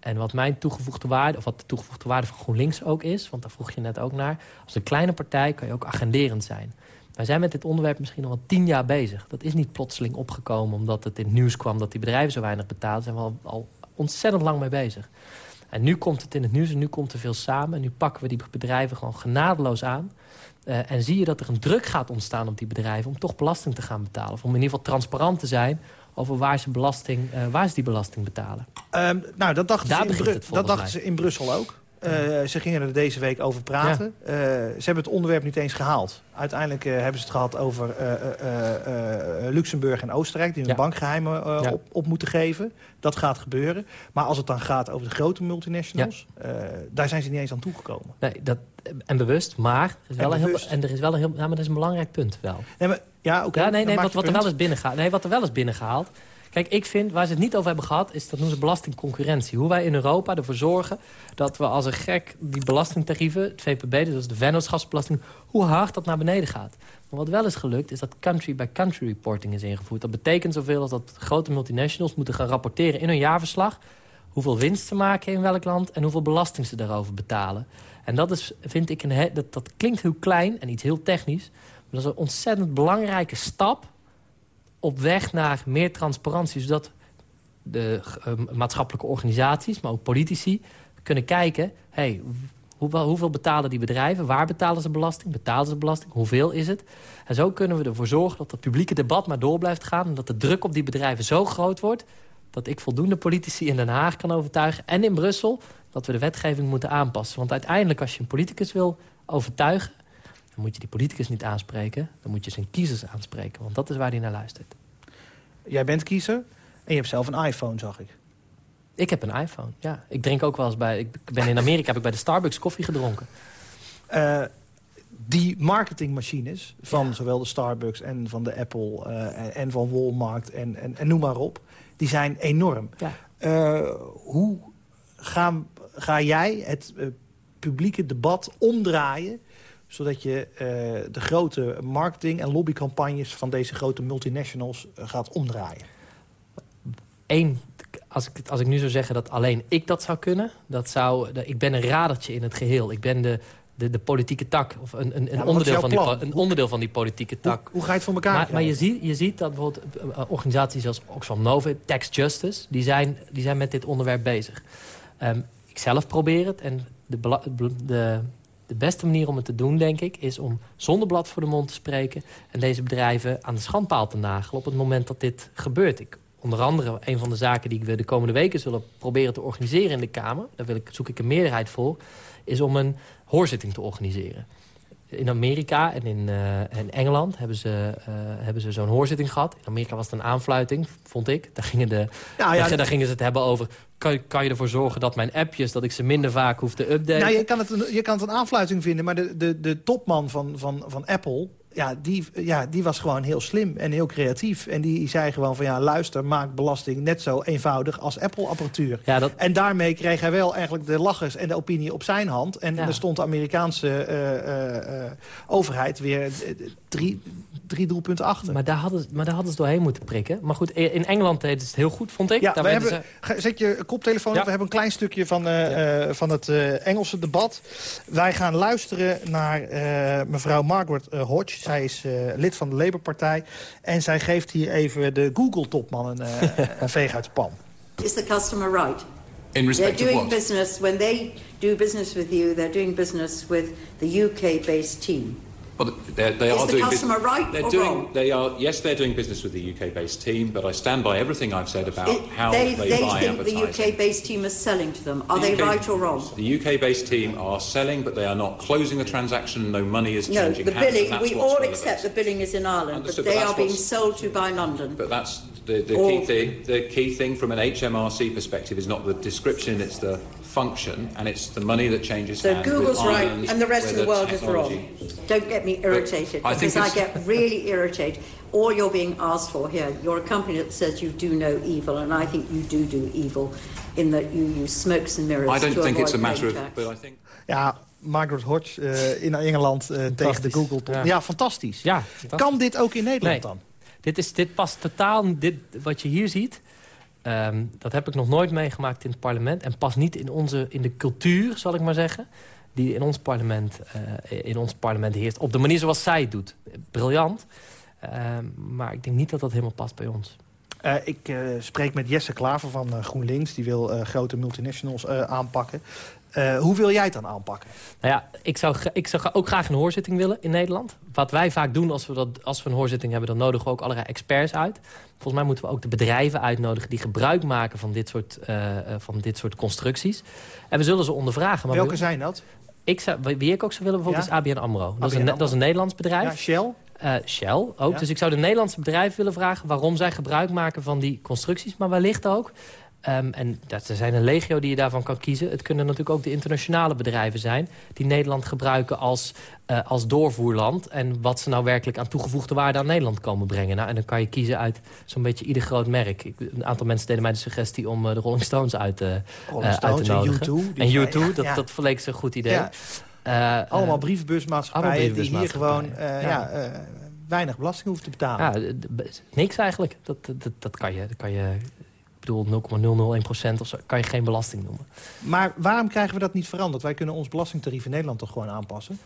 En wat mijn toegevoegde waarde, of wat de toegevoegde waarde van GroenLinks ook is... want daar vroeg je net ook naar... als een kleine partij kan je ook agenderend zijn... Wij zijn met dit onderwerp misschien nog wel tien jaar bezig. Dat is niet plotseling opgekomen omdat het in het nieuws kwam... dat die bedrijven zo weinig betalen. Daar zijn we al, al ontzettend lang mee bezig. En nu komt het in het nieuws en nu komt er veel samen. En nu pakken we die bedrijven gewoon genadeloos aan. Uh, en zie je dat er een druk gaat ontstaan op die bedrijven... om toch belasting te gaan betalen. Of om in ieder geval transparant te zijn over waar ze, belasting, uh, waar ze die belasting betalen. Um, nou, dat dachten, Daar ze, in, dat dachten ze in Brussel ook. Uh, ze gingen er deze week over praten. Ja. Uh, ze hebben het onderwerp niet eens gehaald. Uiteindelijk uh, hebben ze het gehad over Luxemburg en Oostenrijk... die hun ja. bankgeheimen ja. op, op, moeten geven. Dat gaat gebeuren. Maar als het dan gaat over de grote multinationals... daar zijn ze niet eens aan toegekomen. Nee, dat, en bewust, maar, er is wel en, een heel, en er is wel een heel, ja, maar dat is een belangrijk punt wel. Nee, maar, ja, okay, ja, nee, nee wat, wat er wel is binnengehaald. Nee, wat er wel is binnengehaald Kijk, ik vind, waar ze het niet over hebben gehad... is dat noemen ze belastingconcurrentie. Hoe wij in Europa ervoor zorgen dat we als een gek... die belastingtarieven, het VPB, dus de vennootschapsbelasting... hoe hard dat naar beneden gaat. Maar wat wel is gelukt, is dat country-by-country -country reporting is ingevoerd. Dat betekent zoveel als dat grote multinationals moeten gaan rapporteren... in hun jaarverslag hoeveel winst ze maken in welk land... en hoeveel belasting ze daarover betalen. En dat, is, vind ik een, dat, dat klinkt heel klein en iets heel technisch... maar dat is een ontzettend belangrijke stap op weg naar meer transparantie... zodat de uh, maatschappelijke organisaties, maar ook politici... kunnen kijken, hey, hoeveel betalen die bedrijven? Waar betalen ze belasting? Betalen ze belasting? Hoeveel is het? En zo kunnen we ervoor zorgen dat het publieke debat maar door blijft gaan... en dat de druk op die bedrijven zo groot wordt... dat ik voldoende politici in Den Haag kan overtuigen... en in Brussel dat we de wetgeving moeten aanpassen. Want uiteindelijk, als je een politicus wil overtuigen dan moet je die politicus niet aanspreken. Dan moet je zijn kiezers aanspreken, want dat is waar hij naar luistert. Jij bent kiezer en je hebt zelf een iPhone, zag ik. Ik heb een iPhone, ja. Ik drink ook wel eens bij... Ik ben in Amerika, heb ik bij de Starbucks koffie gedronken. Uh, die marketingmachines van ja. zowel de Starbucks en van de Apple... Uh, en, van Walmart en, en, en, noem maar op, die zijn enorm. Ja. Uh, hoe ga, ga jij het publieke debat omdraaien zodat je uh, de grote marketing- en lobbycampagnes... van deze grote multinationals uh, gaat omdraaien? Eén, als ik, als ik nu zou zeggen dat alleen ik dat zou kunnen... Dat zou, ik ben een radertje in het geheel. Ik ben de, de, de politieke tak, of een, een, een onderdeel, van die, een onderdeel van die politieke tak. Hoe, hoe ga je het voor elkaar Maar, maar je, ziet, je ziet dat bijvoorbeeld uh, organisaties als Oxfam Novib, Tax Justice... die zijn, die zijn met dit onderwerp bezig. Um, ik zelf probeer het en de, de, de beste manier om het te doen, denk ik... is om zonder blad voor de mond te spreken... en deze bedrijven aan de schandpaal te nagelen op het moment dat dit gebeurt. Ik, onder andere, een van de zaken die we de komende weken zullen proberen te organiseren in de Kamer... daar wil ik, zoek ik een meerderheid voor... is om een hoorzitting te organiseren in Amerika en in, uh, in Engeland hebben ze, uh, hebben ze zo'n hoorzitting gehad. In Amerika was het een aanfluiting, vond ik. Daar gingen, de, ja, ja, daar, daar, gingen ze het hebben over... Kan, kan je ervoor zorgen dat mijn appjes, dat ik ze minder vaak hoef te updaten? Nou, je kan het een, je kan het een aanfluiting vinden, maar de, de, de topman van, van, van Apple ja, die, ja, die was gewoon heel slim en heel creatief. En die zei gewoon van ja, luister, maak belasting net zo eenvoudig als Apple-apparatuur. Ja, dat... En daarmee kreeg hij wel eigenlijk de lachers en de opinie op zijn hand. En ja. er stond de Amerikaanse uh, uh, overheid weer drie, drie doelpunten achter. Maar daar, hadden, maar daar hadden ze doorheen moeten prikken. Maar goed, in Engeland deden ze het heel goed, vond ik. Ja, daar we werden hebben, ze... zet je koptelefoon op. Ja. We hebben een klein stukje van, eh, eh, van het eh, Engelse debat. Wij gaan luisteren naar eh, mevrouw Margaret Hodge. Zij is eh, lid van de Labour-partij. En zij geeft hier even de Google-topman een, een veeg uit de pan. Is the customer right? In respect they're of doing what? business, when they do business with you, they're doing business with the UK-based team. Well, they, they Is are the doing customer business. right they're or doing. wrong? They are. Yes, they're doing business with the UK-based team, but I stand by everything I've said about It- how they they, they buy think the. UK-based team is selling to them. Are The they UK right or wrong? The UK-based team are selling, but they are not closing the transaction. No money is No, changing the hands. billing, we all relevant. accept the billing is in Ireland, Understood, but they but are being sold to by London. But that's the, the key thing. The key thing from an HMRC perspective is not the description; it's the function, and it's the money that changes So hands. Google's with right and the rest of the world is wrong. Don't get me irritated I think because I get really irritated. All you're being asked for here, you're a company that says you do no evil, and I think you do do evil in that you use smokes and mirrors I don't to think avoid it's a matter of, but I think. Ja, Margaret Hodge eh, in Engeland eh, tegen de Google-top. Ja. Ja. fantastisch. Ja, fantastisch. Kan dit ook in Nederland Nee. dan? Dit, is, dit past totaal, dit, wat je hier ziet... ehm, dat heb ik nog nooit meegemaakt in het parlement. En past niet in, onze, in de cultuur, zal ik maar zeggen... die in ons, parlement, eh, in ons parlement heerst. Op de manier zoals zij het doet. Briljant. Ehm, maar ik denk niet dat dat helemaal past bij ons. Eh, ik eh, spreek met Jesse Klaver van GroenLinks. Die wil grote multinationals aanpakken. Eh, hoe wil jij het dan aanpakken? Nou ja, ik zou, ik zou ook graag een hoorzitting willen in Nederland. Wat wij vaak doen als we, dat, als we een hoorzitting hebben... dan nodigen we ook allerlei experts uit. Volgens mij moeten we ook de bedrijven uitnodigen... die gebruik maken van dit soort, eh, eh, van dit soort constructies. En we zullen ze ondervragen. Maar Welke we- zijn dat? ik zou, wie ik ook zou willen bijvoorbeeld Ja? is ABN AMRO. Dat, is een, AMRO. dat is een Nederlands bedrijf. Ja, Shell? Shell ook. Ja. Dus ik zou de Nederlandse bedrijven willen vragen... waarom zij gebruik maken van die constructies. Maar wellicht ook... ehm, en dat, er zijn een legio die je daarvan kan kiezen. Het kunnen natuurlijk ook de internationale bedrijven zijn... die Nederland gebruiken als, eh, als doorvoerland. En wat ze nou werkelijk aan toegevoegde waarde aan Nederland komen brengen. Nou, en dan kan je kiezen uit zo'n beetje ieder groot merk. Ik, een aantal mensen deden mij de suggestie om eh, de Rolling Stones uit, te Rolling eh, uit Stones te en nodigen. U2. Die En zijn- U2, ja, dat, ja. dat verleek ze een goed idee. Ja. Allemaal brievenbusmaatschappijen die hier gewoon ja. Weinig belasting hoeven te betalen. Ja, niks eigenlijk. Dat, dat, dat, kan je, dat kan je, bedoel 0,001% of zo, kan je geen belasting noemen. Maar waarom krijgen we dat niet veranderd? Wij kunnen ons belastingtarief in Nederland toch gewoon aanpassen?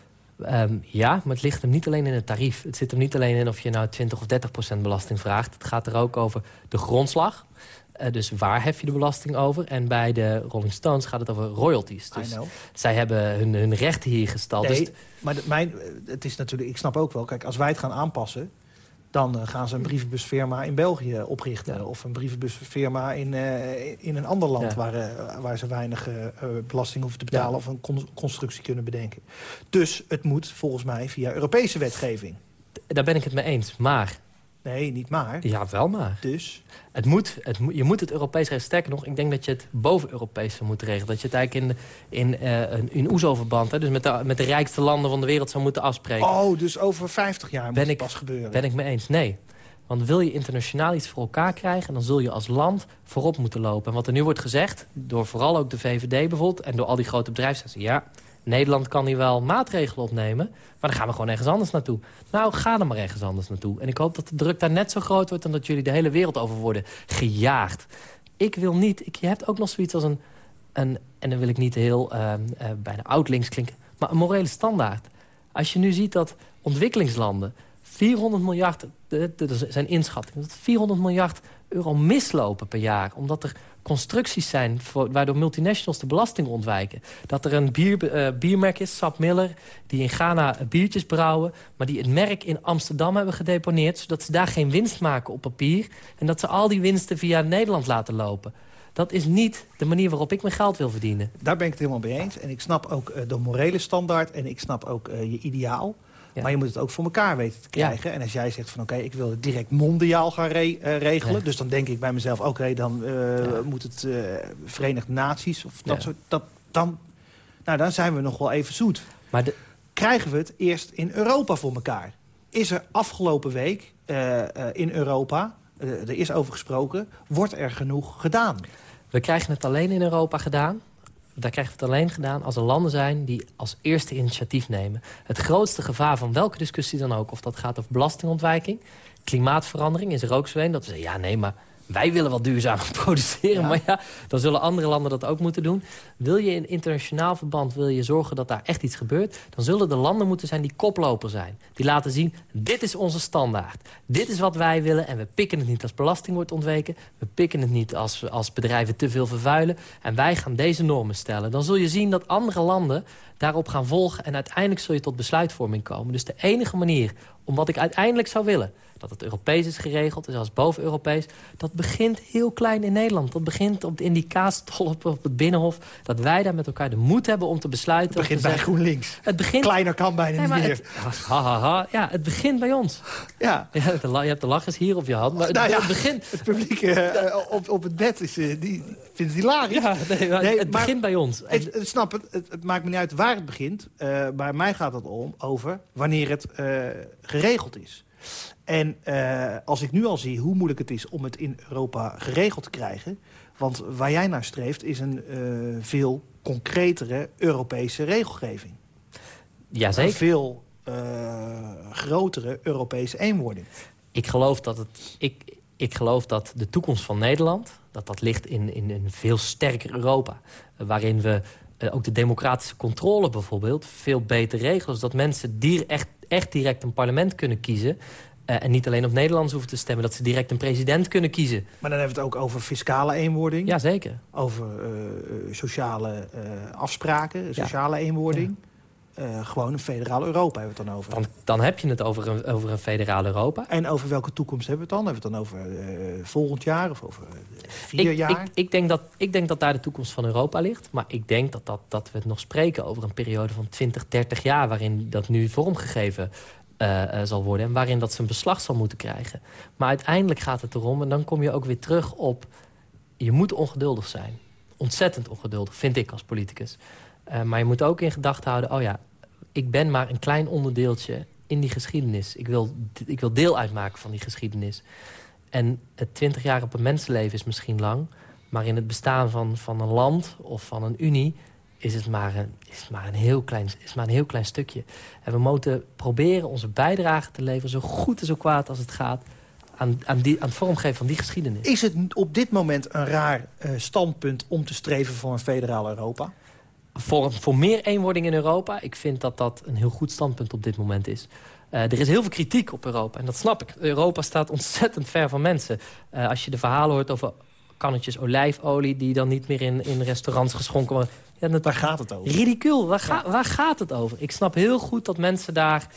Ehm, ja, maar het ligt hem niet alleen in het tarief. Het zit hem niet alleen in of je nou 20 of 30 procent belasting vraagt. Het gaat er ook over de grondslag. Eh, dus waar hef je de belasting over? En bij de Rolling Stones gaat het over royalties. Dus zij hebben hun, hun rechten hier gestald. Nee, Dus maar mijn, eh, het is natuurlijk, ik snap ook wel, kijk, als wij het gaan aanpassen... dan eh, gaan ze een brievenbusfirma in België oprichten... Of een brievenbusfirma in, eh, in een ander land... Ja. Waar, eh, waar ze weinig belasting hoeven te betalen... Ja. of een con- constructie kunnen bedenken. Dus het moet volgens mij via Europese wetgeving. daar ben ik het mee eens. Maar, Nee, niet maar. ja wel maar. Dus, Het moet, het moet, je moet het Europees recht sterker nog. Ik denk dat je het boven Europees moeten regelen. Dat je het eigenlijk in, in, eh, een, in OESO-verband... dus met de, met de rijkste landen van de wereld zou moeten afspreken. oh, dus over 50 jaar moet Ben het ik- pas gebeuren. Ben ik mee eens? Nee. Want wil je internationaal iets voor elkaar krijgen... dan zul je als land voorop moeten lopen. En wat er nu wordt gezegd, door vooral ook de VVD bijvoorbeeld... en door al die grote ze... ja, Nederland kan hier wel maatregelen opnemen... maar dan gaan we gewoon ergens anders naartoe. Nou, ga dan maar ergens anders naartoe. En ik hoop dat de druk daar net zo groot wordt... en dat jullie de hele wereld over worden gejaagd. Ik wil niet... Ik, je hebt ook nog zoiets als een... een en dan wil ik niet heel eh, eh, bijna oud-links klinken... maar een morele standaard. Als je nu ziet dat ontwikkelingslanden 400 miljard, dat zijn inschatting, dat 400 miljard euro mislopen per jaar. Omdat er constructies zijn waardoor multinationals de belasting ontwijken. Dat er een bier, eh, biermerk is, Sap Miller, die in Ghana biertjes brouwen... maar die het merk in Amsterdam hebben gedeponeerd... zodat ze daar geen winst maken op papier... en dat ze al die winsten via Nederland laten lopen. Dat is niet de manier waarop ik mijn geld wil verdienen. Daar ben ik het helemaal mee eens. En ik snap ook eh, de morele standaard en ik snap ook eh, je ideaal. Ja. Maar je moet het ook voor elkaar weten te krijgen. En als jij zegt van oké, ik wil het direct mondiaal gaan re- eh, regelen. Ja. Dus dan denk ik bij mezelf, oké, dan eh, moet het eh Verenigde Naties of dat soort... Dat, dan, nou, dan zijn we nog wel even zoet. Maar de, Krijgen we het eerst in Europa voor elkaar? Is er afgelopen week in Europa, er is over gesproken... wordt er genoeg gedaan? We krijgen het alleen in Europa gedaan. Daar krijgen we het alleen gedaan als er landen zijn... die als eerste initiatief nemen. Het grootste gevaar van welke discussie dan ook... of dat gaat over belastingontwijking, klimaatverandering... is er ook zo een dat we zeggen... ja, nee, maar wij willen wel duurzaam produceren, maar ja, dan zullen andere landen dat ook moeten doen. Wil je in internationaal verband wil je zorgen dat daar echt iets gebeurt... dan zullen de landen moeten zijn die koploper zijn. Die laten zien, dit is onze standaard. Dit is wat wij willen en we pikken het niet als belasting wordt ontweken. We pikken het niet als, als bedrijven te veel vervuilen. En wij gaan deze normen stellen. Dan zul je zien dat andere landen daarop gaan volgen... en uiteindelijk zul je tot besluitvorming komen. Dus de enige manier om wat ik uiteindelijk zou willen dat het Europees is geregeld, en zelfs boven Europees. Dat begint heel klein in Nederland. Dat begint op, in die kaastol op, het Binnenhof. Dat wij daar met elkaar de moed hebben om te besluiten. Het begint bij GroenLinks. Het begint... Kleiner kan bijna niet meer. ha, ha, ha, ja, het begint bij ons. Ja. ja je hebt de lachers hier op je hand. Maar het, nou ja, het begint... Het publiek uh, op, op het bed is, uh, die, vindt het hilarisch. Ja, nee, maar nee, het begint bij ons. Het, het, snap het, het, het, maakt me niet uit waar het begint. Uh, bij mij gaat het om over wanneer het geregeld is. En uh, als ik nu al zie hoe moeilijk het is om het in Europa geregeld te krijgen... want waar jij naar streeft is een uh, veel concretere Europese regelgeving. Jazeker. Een veel uh, grotere Europese eenwording. Ik geloof dat, het, ik, ik geloof dat de toekomst van Nederland... dat dat ligt in, in een veel sterker Europa. waarin we ook de democratische controle bijvoorbeeld veel beter regelen. Dat mensen die echt, echt direct een parlement kunnen kiezen... Uh, en niet alleen op Nederlands hoeven te stemmen... dat ze direct een president kunnen kiezen. Maar dan hebben we het ook over fiscale eenwording. Jazeker. Over uh, sociale uh, afspraken, sociale ja. eenwording. Ja. Gewoon een federaal Europa hebben we het dan over. Dan, dan heb je het over een, over een federaal Europa. En over welke toekomst hebben we het dan? Hebben we het dan over volgend jaar of over vier ik, jaar? Ik, ik, denk dat, ik denk dat daar de toekomst van Europa ligt. Maar ik denk dat, dat, dat we het nog spreken over een periode van 20, 30 jaar... waarin dat nu vormgegeven uh, uh, zal worden. En waarin dat zijn beslag zal moeten krijgen. Maar uiteindelijk gaat het erom, en dan kom je ook weer terug op... je moet ongeduldig zijn. Ontzettend ongeduldig, vind ik als politicus. Uh, maar je moet ook in gedachten houden... oh ja, ik ben maar een klein onderdeeltje in die geschiedenis. Ik wil, ik wil deel uitmaken van die geschiedenis. En twintig jaar op een mensenleven is misschien lang... maar in het bestaan van, van een land of van een unie is het maar een, is maar een, heel, klein, is maar een heel klein stukje. En we moeten proberen onze bijdrage te leveren... zo goed en zo kwaad als het gaat... Aan, aan, die, aan het vormgeven van die geschiedenis. Is het op dit moment een raar uh, standpunt om te streven voor een federaal Europa? Voor, voor meer eenwording in Europa? Ik vind dat dat een heel goed standpunt op dit moment is. Uh, er is heel veel kritiek op Europa. En dat snap ik. Europa staat ontzettend ver van mensen. Uh, als je de verhalen hoort over kannetjes olijfolie... die dan niet meer in, in restaurants geschonken worden. Ja, dat, waar gaat het over? Ridicuul, waar, ga, waar gaat het over? Ik snap heel goed dat mensen daar,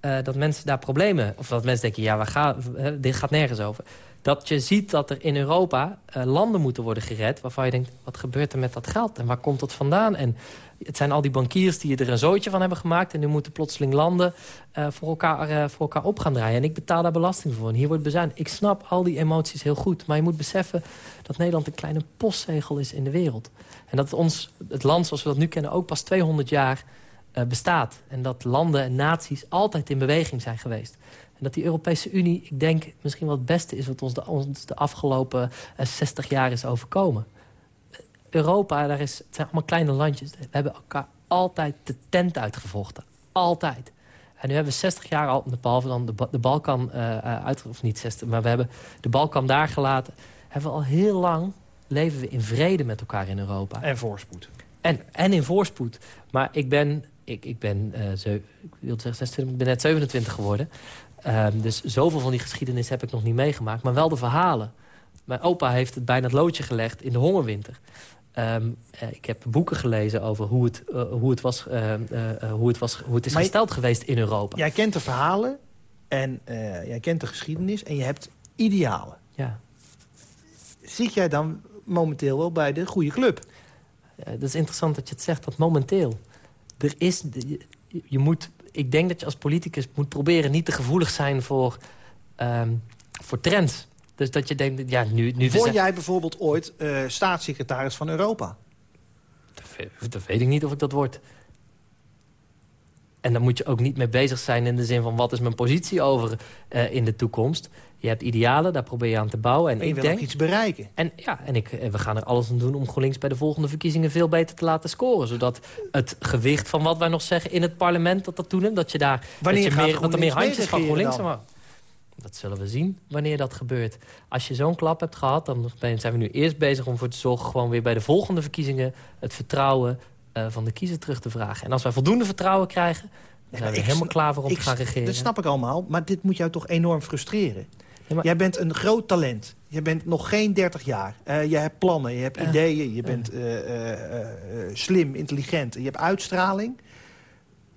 uh, dat mensen daar problemen... of dat mensen denken, ja, waar uh, dit gaat nergens over. Dat je ziet dat er in Europa uh, landen moeten worden gered... waarvan je denkt, wat gebeurt er met dat geld? En waar komt dat vandaan? En het zijn al die bankiers die er een zootje van hebben gemaakt... en nu moeten plotseling landen voor, elkaar, voor elkaar op gaan draaien. En ik betaal daar belasting voor. En hier wordt bezuinigd. Ik snap al die emoties heel goed. Maar je moet beseffen dat Nederland een kleine postzegel is in de wereld. En dat ons, het land zoals we dat nu kennen ook pas 200 jaar bestaat. En dat landen en naties altijd in beweging zijn geweest. En dat die Europese Unie, ik denk, misschien wel het beste is... wat ons de, ons de afgelopen uh, 60 jaar is overkomen. Europa, daar is, het zijn allemaal kleine landjes. We hebben elkaar altijd de tent uitgevochten. Altijd. En nu hebben we 60 jaar al, behalve dan de, de Balkan uh, uit... of niet 60, maar we hebben de Balkan daar gelaten... hebben we al heel lang leven we in vrede met elkaar in Europa. En voorspoed. En, en in voorspoed. Maar ik ben, ik, ik ben, uh, zo, ik wil zeggen 26, ik ben net 27 geworden. Um, dus zoveel van die geschiedenis heb ik nog niet meegemaakt. Maar wel de verhalen. Mijn opa heeft het bijna het loodje gelegd in de hongerwinter. Um, uh, ik heb boeken gelezen over hoe het, uh, hoe het, was, hoe het, was, hoe het is maar gesteld geweest in Europa. Jij kent de verhalen en jij kent de geschiedenis en je hebt idealen. Ja. Zit jij dan momenteel wel bij de goede club. Dat is interessant dat je het zegt, dat momenteel. Er is, je moet, ik denk dat je als politicus moet proberen niet te gevoelig zijn voor, um, voor trends. Dus dat je denkt, ja, nu... nu Word jij bijvoorbeeld ooit uh, staatssecretaris van Europa? Dat, dat weet ik niet of ik dat word. En dan moet je ook niet mee bezig zijn in de zin van... wat is mijn positie over uh, in de toekomst. Je hebt idealen, daar probeer je aan te bouwen. En maar je ik wil denk, ook iets bereiken. En, ja, en ik, we gaan er alles aan doen om GroenLinks bij de volgende verkiezingen... veel beter te laten scoren. Zodat het gewicht van wat wij nog zeggen in het parlement... dat dat toeneemt, dat, je daar, Wanneer dat, je meer, dat er meer handjes van GroenLinks... Dat zullen we zien wanneer dat gebeurt. Als je zo'n klap hebt gehad, dan zijn we nu eerst bezig om voor te zorgen... gewoon weer bij de volgende verkiezingen het vertrouwen eh, van de kiezer terug te vragen. En als wij voldoende vertrouwen krijgen, dan zijn we helemaal klaar voor om te gaan regeren. Dat snap ik allemaal, maar dit moet jou toch enorm frustreren. Ja, maar- Jij bent een groot talent. Je bent nog geen 30 jaar. Eh, je hebt plannen, je hebt ideeën. Je bent eh, eh, eh, eh, slim, intelligent. Je hebt uitstraling.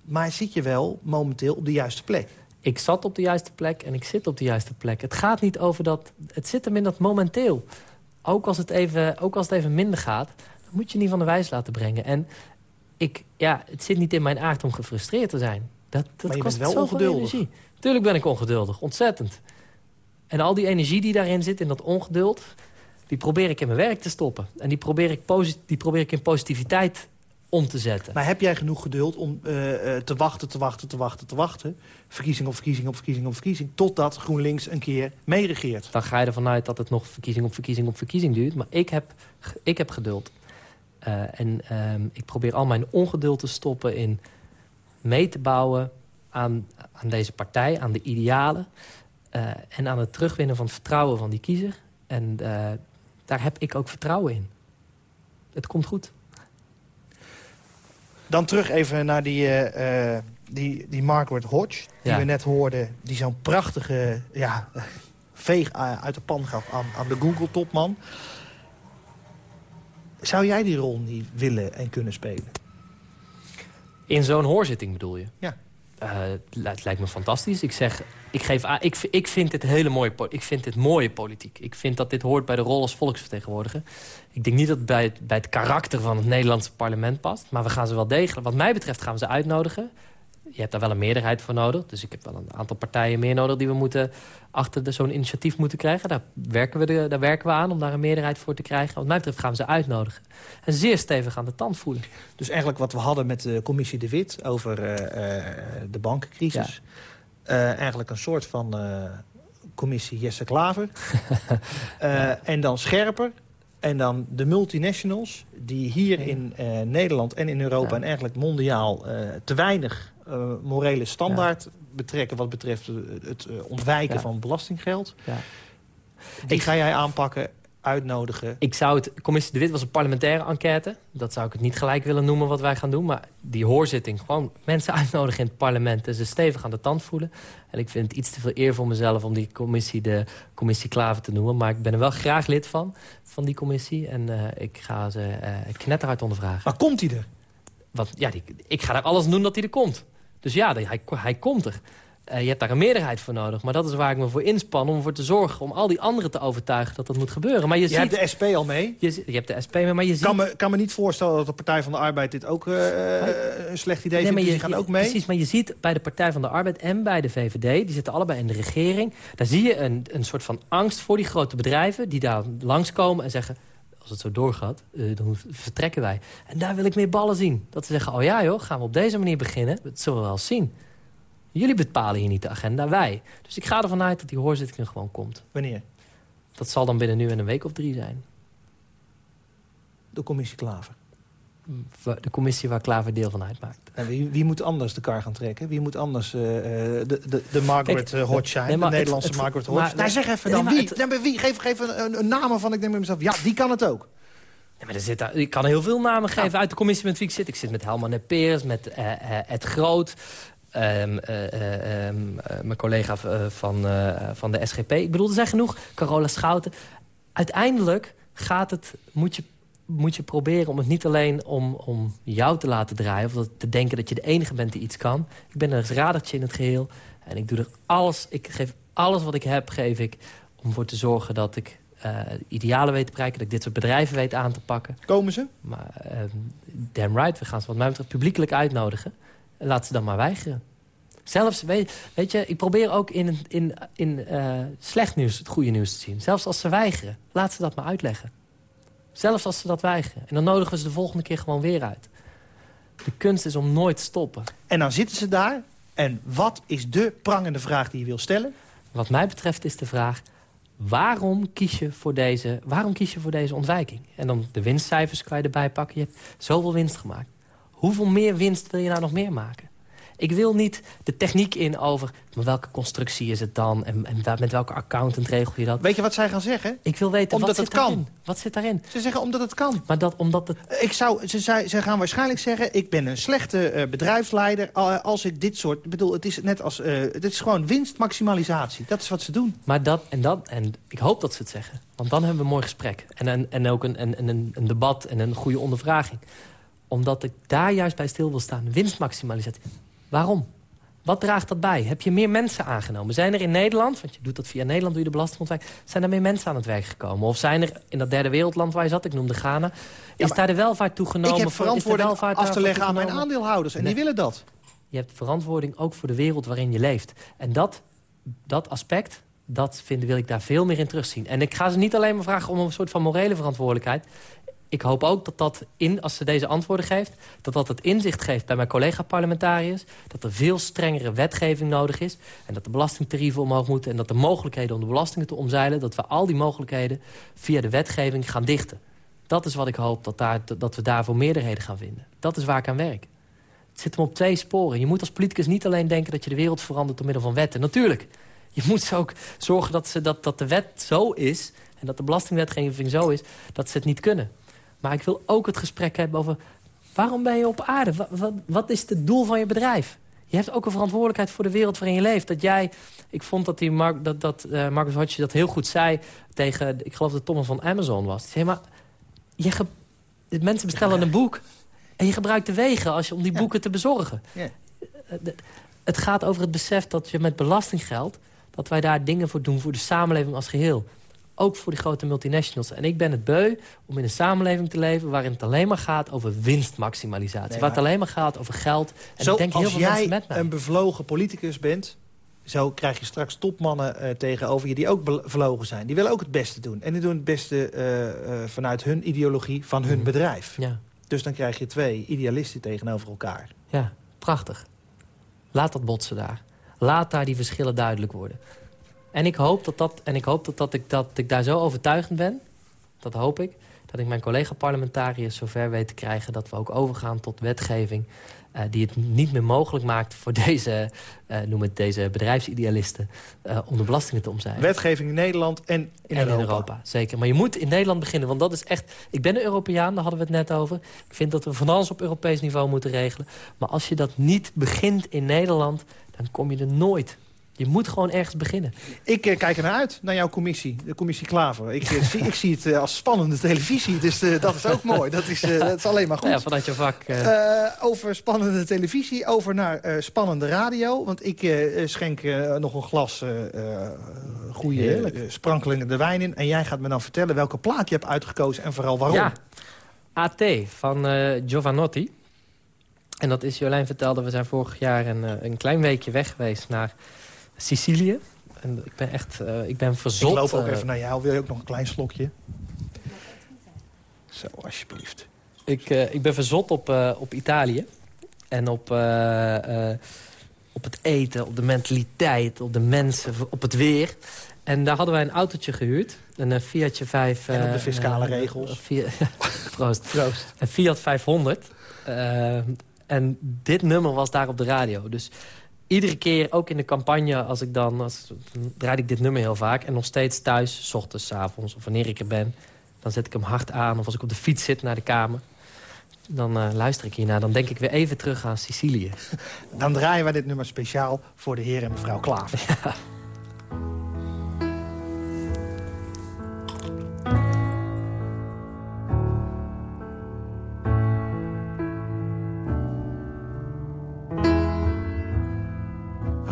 Maar zit je wel momenteel op de juiste plek? Ik zat op de juiste plek en ik zit op de juiste plek. Het gaat niet over dat... Het zit hem in dat momenteel. Ook als het even, ook als het even minder gaat... dan moet je niet van de wijs laten brengen. En ik, ja, het zit niet in mijn aard om gefrustreerd te zijn. Dat, dat Maar je kost bent wel ongeduldig. energie. Tuurlijk ben ik ongeduldig, ontzettend. En al die energie die daarin zit, in dat ongeduld... die probeer ik in mijn werk te stoppen. En die probeer ik, die probeer ik in positiviteit om te zetten. Maar heb jij genoeg geduld om eh, eh, te wachten, te wachten, te wachten, te wachten? Verkiezing op verkiezing op verkiezing op verkiezing. Totdat GroenLinks een keer meeregeert. dan ga je ervan uit dat het nog verkiezing op verkiezing op verkiezing duurt. Maar ik heb, ik heb geduld. Eh, en ehm, ik probeer al mijn ongeduld te stoppen in mee te bouwen aan, aan deze partij, aan de idealen. eh, en aan het terugwinnen van het vertrouwen van die kiezer. En eh, daar heb ik ook vertrouwen in. Het komt goed. Dan terug even naar die, die, die Margaret Hodge, die Ja. we net hoorden. Die zo'n prachtige ja, veeg uit de pan gaf aan, aan de Google-topman. Zou jij die rol niet willen en kunnen spelen? In zo'n hoorzitting bedoel je? Ja. Eh, het li- het lijkt me fantastisch. Ik zeg, ik, geef ik, ik vind dit hele mooie, ik vind dit mooie politiek. Ik vind dat dit hoort bij de rol als volksvertegenwoordiger. Ik denk niet dat het bij het, bij het karakter van het Nederlandse parlement past. Maar we gaan ze wel degelijk, wat mij betreft gaan we ze uitnodigen. Je hebt daar wel een meerderheid voor nodig. Dus ik heb wel een aantal partijen meer nodig die we moeten achter zo'n initiatief moeten krijgen. Daar werken, we de, daar werken we aan om daar een meerderheid voor te krijgen. Wat mij betreft gaan we ze uitnodigen. En zeer stevig aan de tand voelen. Dus eigenlijk wat we hadden met de commissie De Wit over eh, eh, de bankencrisis. Eh, eigenlijk een soort van eh, commissie Jesse Klaver. Eh, En dan scherper. En dan de multinationals die hier in eh, Nederland en in Europa... Ja. en eigenlijk mondiaal eh, te weinig eh, morele standaard betrekken... wat betreft eh, het eh, ontwijken Ja. van belastinggeld. Ja. Die Ik- ga jij aanpakken, uitnodigen. Ik zou het, Commissie de Wit was een parlementaire enquête. Dat zou ik het niet gelijk willen noemen wat wij gaan doen. Maar die hoorzitting, gewoon mensen uitnodigen in het parlement... en ze stevig aan de tand voelen. En ik vind het iets te veel eer voor mezelf om die commissie de commissie Klaver te noemen. Maar ik ben er wel graag lid van, van die commissie. En ik ga ze knetterhard ondervragen. Maar komt hij er? Want ja, die, ik ga er alles doen dat hij er komt. Dus ja, hij, hij komt er. Eh, je hebt daar een meerderheid voor nodig. Maar dat is waar ik me voor inspan om ervoor te zorgen... om al die anderen te overtuigen dat dat moet gebeuren. Maar je, Je ziet... hebt de SP al mee. Je, je hebt de SP, mee, maar je ziet... kan me, kan me niet voorstellen dat de Partij van de Arbeid dit ook eh, een slecht idee Nee, vindt. maar dus je, die gaan ook mee. Precies, maar je ziet bij de Partij van de Arbeid en bij de VVD... die zitten allebei in de regering... daar zie je een, een soort van angst voor die grote bedrijven... die daar langskomen en zeggen... als het zo doorgaat, eh, dan vertrekken wij. En daar wil ik meer ballen zien. Dat ze zeggen, oh ja joh, gaan we op deze manier beginnen? Dat zullen we wel zien. Jullie bepalen hier niet de agenda, wij. Dus ik ga ervan uit dat die hoorzitting gewoon komt. Wanneer? Dat zal dan binnen nu en een week of drie zijn. De commissie Klaver. De commissie waar Klaver deel van uitmaakt. En wie, wie moet anders de kar gaan trekken? Wie moet anders eh, eh, de, de, de Margaret Kijk, eh, Hodge zijn? nee, maar de Nederlandse het- Margaret maar- Hodge? nou, zeg even nee, dan maar wie? het- Nee, maar wie? Geef, geef een, een, een naam van ik denk bij mezelf. Ja, die kan het ook. Ja, maar er zit daar, ik kan heel veel namen geven uit de commissie met wie ik zit. Ik zit met Helman en Peres, met Ed Groot... ehm, eh, eh, ehm, eh, mijn collega van, eh, van de SGP. Ik bedoel, er zijn genoeg. Carola Schouten. Uiteindelijk gaat het, moet je, moet je proberen om het niet alleen om, om jou te laten draaien... of te denken dat je de enige bent die iets kan. Ik ben een radertje in het geheel. En ik doe er alles, ik geef alles wat ik heb, geef ik... om ervoor te zorgen dat ik eh, idealen weet te bereiken... dat ik dit soort bedrijven weet aan te pakken. Komen ze? Maar ehm damn right, we gaan ze wat mij betreft publiekelijk uitnodigen. En laat ze dan maar weigeren. Zelfs, weet, weet je, ik probeer ook in, in, in eh, slecht nieuws het goede nieuws te zien. Zelfs als ze weigeren, laat ze dat maar uitleggen. Zelfs als ze dat weigeren. En dan nodigen we ze de volgende keer gewoon weer uit. De kunst is om nooit te stoppen. En dan zitten ze daar. En wat is de prangende vraag die je wil stellen? Wat mij betreft is de vraag... waarom kies je voor deze, waarom kies je voor deze ontwijking? En dan de winstcijfers kan je erbij pakken. Je hebt zoveel winst gemaakt. Hoeveel meer winst wil je nou nog meer maken? Ik wil niet de techniek in over maar welke constructie is het dan... en, en met welke accountant regel je dat. Weet je wat zij gaan zeggen? Ik wil weten, omdat wat het zit kan. daarin? Wat zit daarin? Ze zeggen omdat het kan. Maar dat omdat het... Ik zou, ze, zei- ze gaan waarschijnlijk zeggen... ik ben een slechte eh, bedrijfsleider eh, als ik dit soort... Ik bedoel, het is net als... eh het is gewoon winstmaximalisatie. Dat is wat ze doen. Maar dat en dat, en ik hoop dat ze het zeggen. Want dan hebben we een mooi gesprek. En, en, en ook een, een, een, een debat en een goede ondervraging. Omdat ik daar juist bij stil wil staan. Winstmaximalisatie. Waarom? Wat draagt dat bij? Heb je meer mensen aangenomen? Zijn er in Nederland, want je doet dat via Nederland, doe je de belastingontwijking... zijn er meer mensen aan het werk gekomen? Of zijn er in dat derde wereldland waar je zat, ik noemde Ghana... is daar de welvaart toegenomen? ik heb verantwoording af te leggen aan mijn aandeelhouders. En Nee. die willen dat. Je hebt verantwoording ook voor de wereld waarin je leeft. En dat, dat aspect, dat vind, wil ik daar veel meer in terugzien. En ik ga ze niet alleen maar vragen om een soort van morele verantwoordelijkheid. Ik hoop ook dat dat, in, als ze deze antwoorden geeft... dat dat het inzicht geeft bij mijn collega-parlementariërs... dat er veel strengere wetgeving nodig is... en dat de belastingtarieven omhoog moeten... en dat de mogelijkheden om de belastingen te omzeilen... dat we al die mogelijkheden via de wetgeving gaan dichten. Dat is wat ik hoop, dat, daar, dat we daarvoor meerderheden gaan vinden. Dat is waar ik aan werk. Het zit hem op twee sporen. Je moet als politicus niet alleen denken dat je de wereld verandert door middel van wetten. Natuurlijk. Je moet ook zorgen dat, ze, dat, dat de wet zo is... en dat de belastingwetgeving zo is, dat ze het niet kunnen. Maar ik wil ook het gesprek hebben over... waarom ben je op aarde? Wat, wat, wat is het doel van je bedrijf? Je hebt ook een verantwoordelijkheid voor de wereld waarin je leeft. Dat jij, ik vond dat, die Mark, dat, dat eh, Marcus Hodge dat heel goed zei... tegen, ik geloof dat Thomas van Amazon was. Zei, maar je ge- mensen bestellen een boek... en je gebruikt de wegen als je, om die boeken te bezorgen. Ja. Eh, Het gaat over het besef dat je met belastinggeld... dat wij daar dingen voor doen voor de samenleving als geheel. Ook voor die grote multinationals. En ik ben het beu om in een samenleving te leven... waarin het alleen maar gaat over winstmaximalisatie. Nee, waar het alleen maar gaat over geld. En Zo, ik denk heel als veel mensen met mij. een bevlogen politicus bent... zo krijg je straks topmannen eh, tegenover je die ook be- bevlogen zijn. Die willen ook het beste doen. En die doen het beste eh, eh, vanuit hun ideologie van hun bedrijf. Ja, Dus dan krijg je twee idealisten tegenover elkaar. ja, prachtig. Laat dat botsen daar. Laat daar die verschillen duidelijk worden. En ik hoop dat, dat, en ik, hoop dat, dat, ik, dat ik daar zo overtuigend ben... dat hoop ik, dat ik mijn collega-parlementariërs zover weet te krijgen... dat we ook overgaan tot wetgeving... eh, die het niet meer mogelijk maakt voor deze, eh, noem het deze bedrijfsidealisten... eh, om de belastingen te omzeilen. Wetgeving in Nederland en in en Europa. in Europa, zeker. Maar je moet in Nederland beginnen, want dat is echt... Ik ben een Europeaan, daar hadden we het net over. Ik vind dat we van alles op Europees niveau moeten regelen. Maar als je dat niet begint in Nederland, dan kom je er nooit. Je moet gewoon ergens beginnen. Ik eh, kijk ernaar uit, naar jouw commissie, de commissie Klaver. Ik, eh, zie, ik zie het eh, als spannende televisie, dus dat is ook mooi. Dat is, dat is alleen maar goed. Ja, vanuit je vak... over spannende televisie, over naar spannende radio. Want ik schenk nog een glas goede sprankelende wijn in. En jij gaat me dan vertellen welke plaat je hebt uitgekozen en vooral waarom. Ja, AT van eh, Giovanotti. En dat is, Jolijn vertelde, we zijn vorig jaar een, een klein weekje weg geweest naar Sicilië. En ik ben echt, eh, ik ben verzot. ik loop ook eh, even naar jou. Wil je ook nog een klein slokje? Zo, alsjeblieft. Ik, eh, ik ben verzot op, eh, op Italië. En op, eh, eh, op het eten, op de mentaliteit, op de mensen, op het weer. En daar hadden wij een autootje gehuurd. Een Fiatje 5... En op de fiscale regels. Fiat, Proost. Proost. Een Fiat 500. Eh, en dit nummer was daar op de radio. Dus iedere keer, ook in de campagne, als ik dan, als, dan draaide ik dit nummer heel vaak. En nog steeds thuis, s ochtends, s avonds, of wanneer ik er ben... dan zet ik hem hard aan. Of als ik op de fiets zit naar de kamer... dan eh, luister ik hiernaar. Dan denk ik weer even terug aan Sicilië. Dan draaien wij dit nummer speciaal voor de heer en mevrouw Klaver.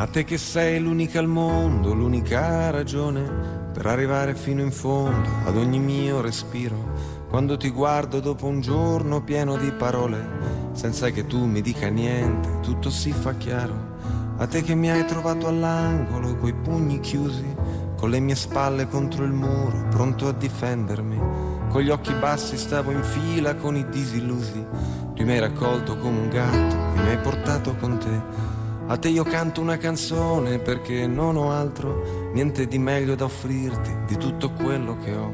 A te che sei l'unica al mondo, l'unica ragione per arrivare fino in fondo ad ogni mio respiro. Quando ti guardo dopo un giorno pieno di parole, senza che tu mi dica niente, tutto si fa chiaro. A te che mi hai trovato all'angolo, coi pugni chiusi, con le mie spalle contro il muro, pronto a difendermi. con gli occhi bassi stavo in fila con i disillusi. Tu mi hai raccolto come un gatto e mi hai portato con. A te io canto una canzone perché non ho altro, niente di meglio da offrirti di tutto quello che ho.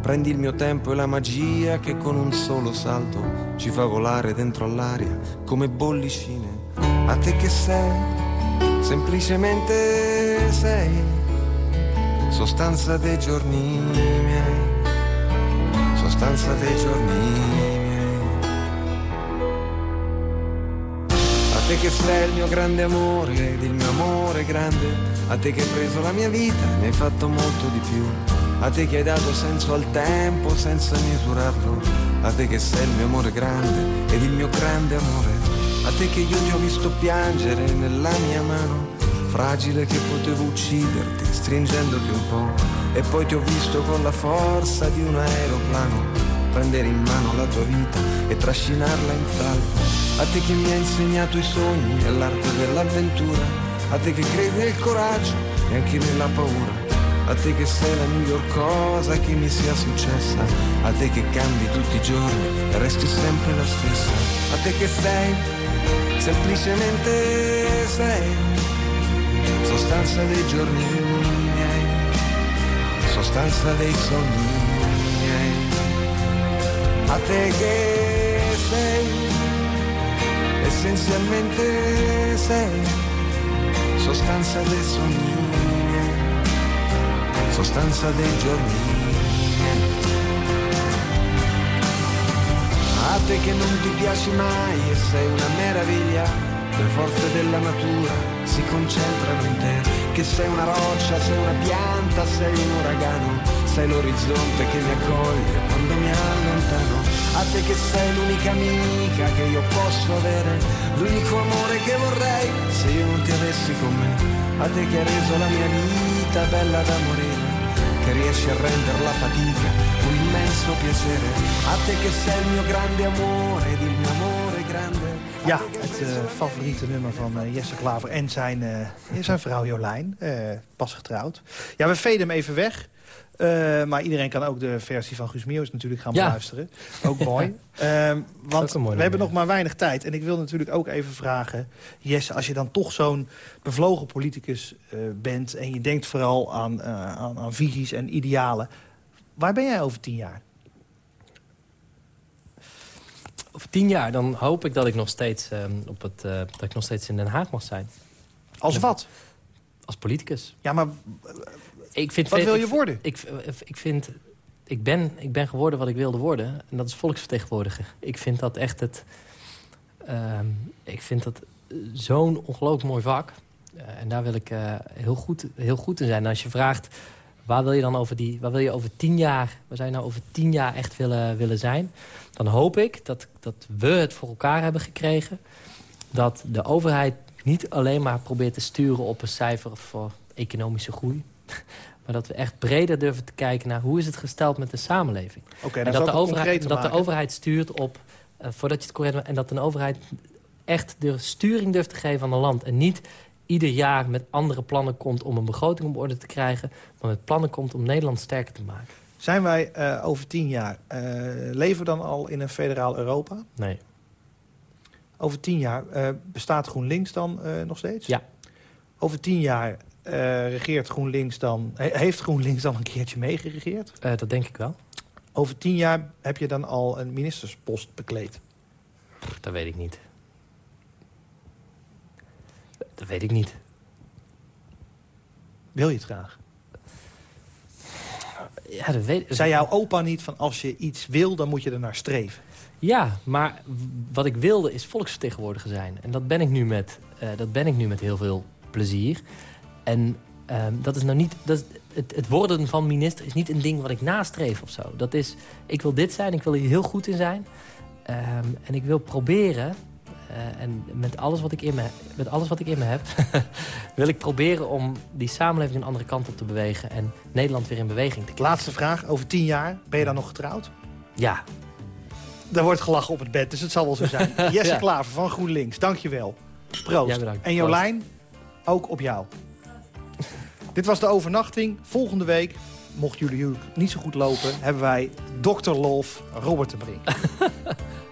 Prendi il mio tempo e la magia che con un solo salto ci fa volare dentro all'aria come bollicine. A te che sei, semplicemente sei, sostanza dei giorni miei sostanza dei giorni miei. Te che sei il mio grande amore ed il mio amore grande, a te che hai preso la mia vita, ne hai fatto molto di più. A te che hai dato senso al tempo senza misurarlo, a te che sei il mio amore grande ed il mio grande amore, a te che io ti ho visto piangere nella mia mano, fragile che potevo ucciderti stringendoti un po' E poi ti ho visto con la forza di un aeroplano prendere in mano la tua vita e trascinarla in salvo. A te che mi hai insegnato i sogni e l'arte dell'avventura, a te che credi nel coraggio e anche nella paura, a te che sei la miglior cosa che mi sia successa, a te che cambi tutti i giorni e resti sempre la stessa, a te che sei, semplicemente sei, sostanza dei giorni sostanza dei sogni miei. A te che sei, essenzialmente sei, sostanza dei sogni miei, sostanza dei giorni. A te che non ti piaci mai e sei una meraviglia, le forze della natura si concentrano in te che sei una roccia, sei una pianta, sei un uragano, sei l'orizzonte che mi accoglie quando mi allontano. A te che sei l'unica amica che io posso avere, l'unico amore che vorrei se io non ti avessi con me. A te che hai reso la mia vita bella da morire, che riesci a rendere la fatica un immenso piacere. A te che sei il mio grande amore ed il mio amore grande. Ja, het uh, favoriete nummer van uh, Jesse Klaver en zijn, uh, zijn vrouw Jolijn. pas getrouwd. Ja, we veden hem even weg. Maar iedereen kan ook de versie van Guus Meeuwis natuurlijk gaan ja. beluisteren. Ook mooi. Ehm, want we hebben nog maar weinig tijd. En ik wil natuurlijk ook even vragen... Jesse, als je dan toch zo'n bevlogen politicus bent... en je denkt vooral aan, aan, aan visies en idealen... waar ben jij over tien jaar? over tien jaar, dan hoop ik dat ik nog steeds, uh, op het, uh, dat ik nog steeds in Den Haag mag zijn. Als wat? Als politicus. Ja, maar ik vind, wat wil je worden? Ik, ik, vind, ik, ben, ik ben geworden wat ik wilde worden. En dat is volksvertegenwoordiger. Ik vind dat echt het... Uh, ik vind dat zo'n ongelooflijk mooi vak. Uh, en daar wil ik heel, goed, heel goed in zijn. En als je vraagt waar wil je dan over, die, waar wil je over tien jaar... waar zou je nou over tien jaar echt willen, willen zijn... dan hoop ik dat, dat we het voor elkaar hebben gekregen... dat de overheid niet alleen maar probeert te sturen op een cijfer voor economische groei... maar dat we echt breder durven te kijken naar hoe is het gesteld met de samenleving. Okay, en dat, de overheid, dat de overheid stuurt op, uh, voordat je het correct en dat een overheid echt de sturing durft te geven aan een land. En niet ieder jaar met andere plannen komt om een begroting op orde te krijgen... maar met plannen komt om Nederland sterker te maken. Zijn wij uh, over tien jaar, uh, leven we dan al in een federaal Europa? Nee. Over tien jaar, bestaat GroenLinks dan nog steeds? Ja. Over tien jaar regeert GroenLinks dan... heeft GroenLinks dan een keertje meegeregeerd? dat denk ik wel. Over tien jaar heb je dan al een ministerspost bekleed? Dat weet ik niet. Dat weet ik niet. Wil je het graag? Ja, dat weet Zei jouw opa niet van als je iets wil, dan moet je er naar streven? Ja, maar wat ik wilde is volksvertegenwoordiger zijn. En dat ben ik nu met, uh, dat ben ik nu met heel veel plezier. En uh, dat is nou niet... Dat, het, het, worden van minister is niet een ding wat ik nastreef of zo. Dat is, ik wil dit zijn, ik wil hier heel goed in zijn. Um, en ik wil proberen uh, en met alles wat ik in me, met alles wat ik in me heb... wil ik proberen om die samenleving een andere kant op te bewegen... en Nederland weer in beweging te krijgen. Laatste vraag. Over tien jaar, ben je dan nog getrouwd? Ja. Daar wordt gelachen op het bed, dus het zal wel zo zijn. Jesse ja. Klaver van GroenLinks, dank je wel. Proost. En Jolijn, ook op jou. Dit was de overnachting. Volgende week mocht jullie niet zo goed lopen... hebben wij Dr. Love Robert te brengen.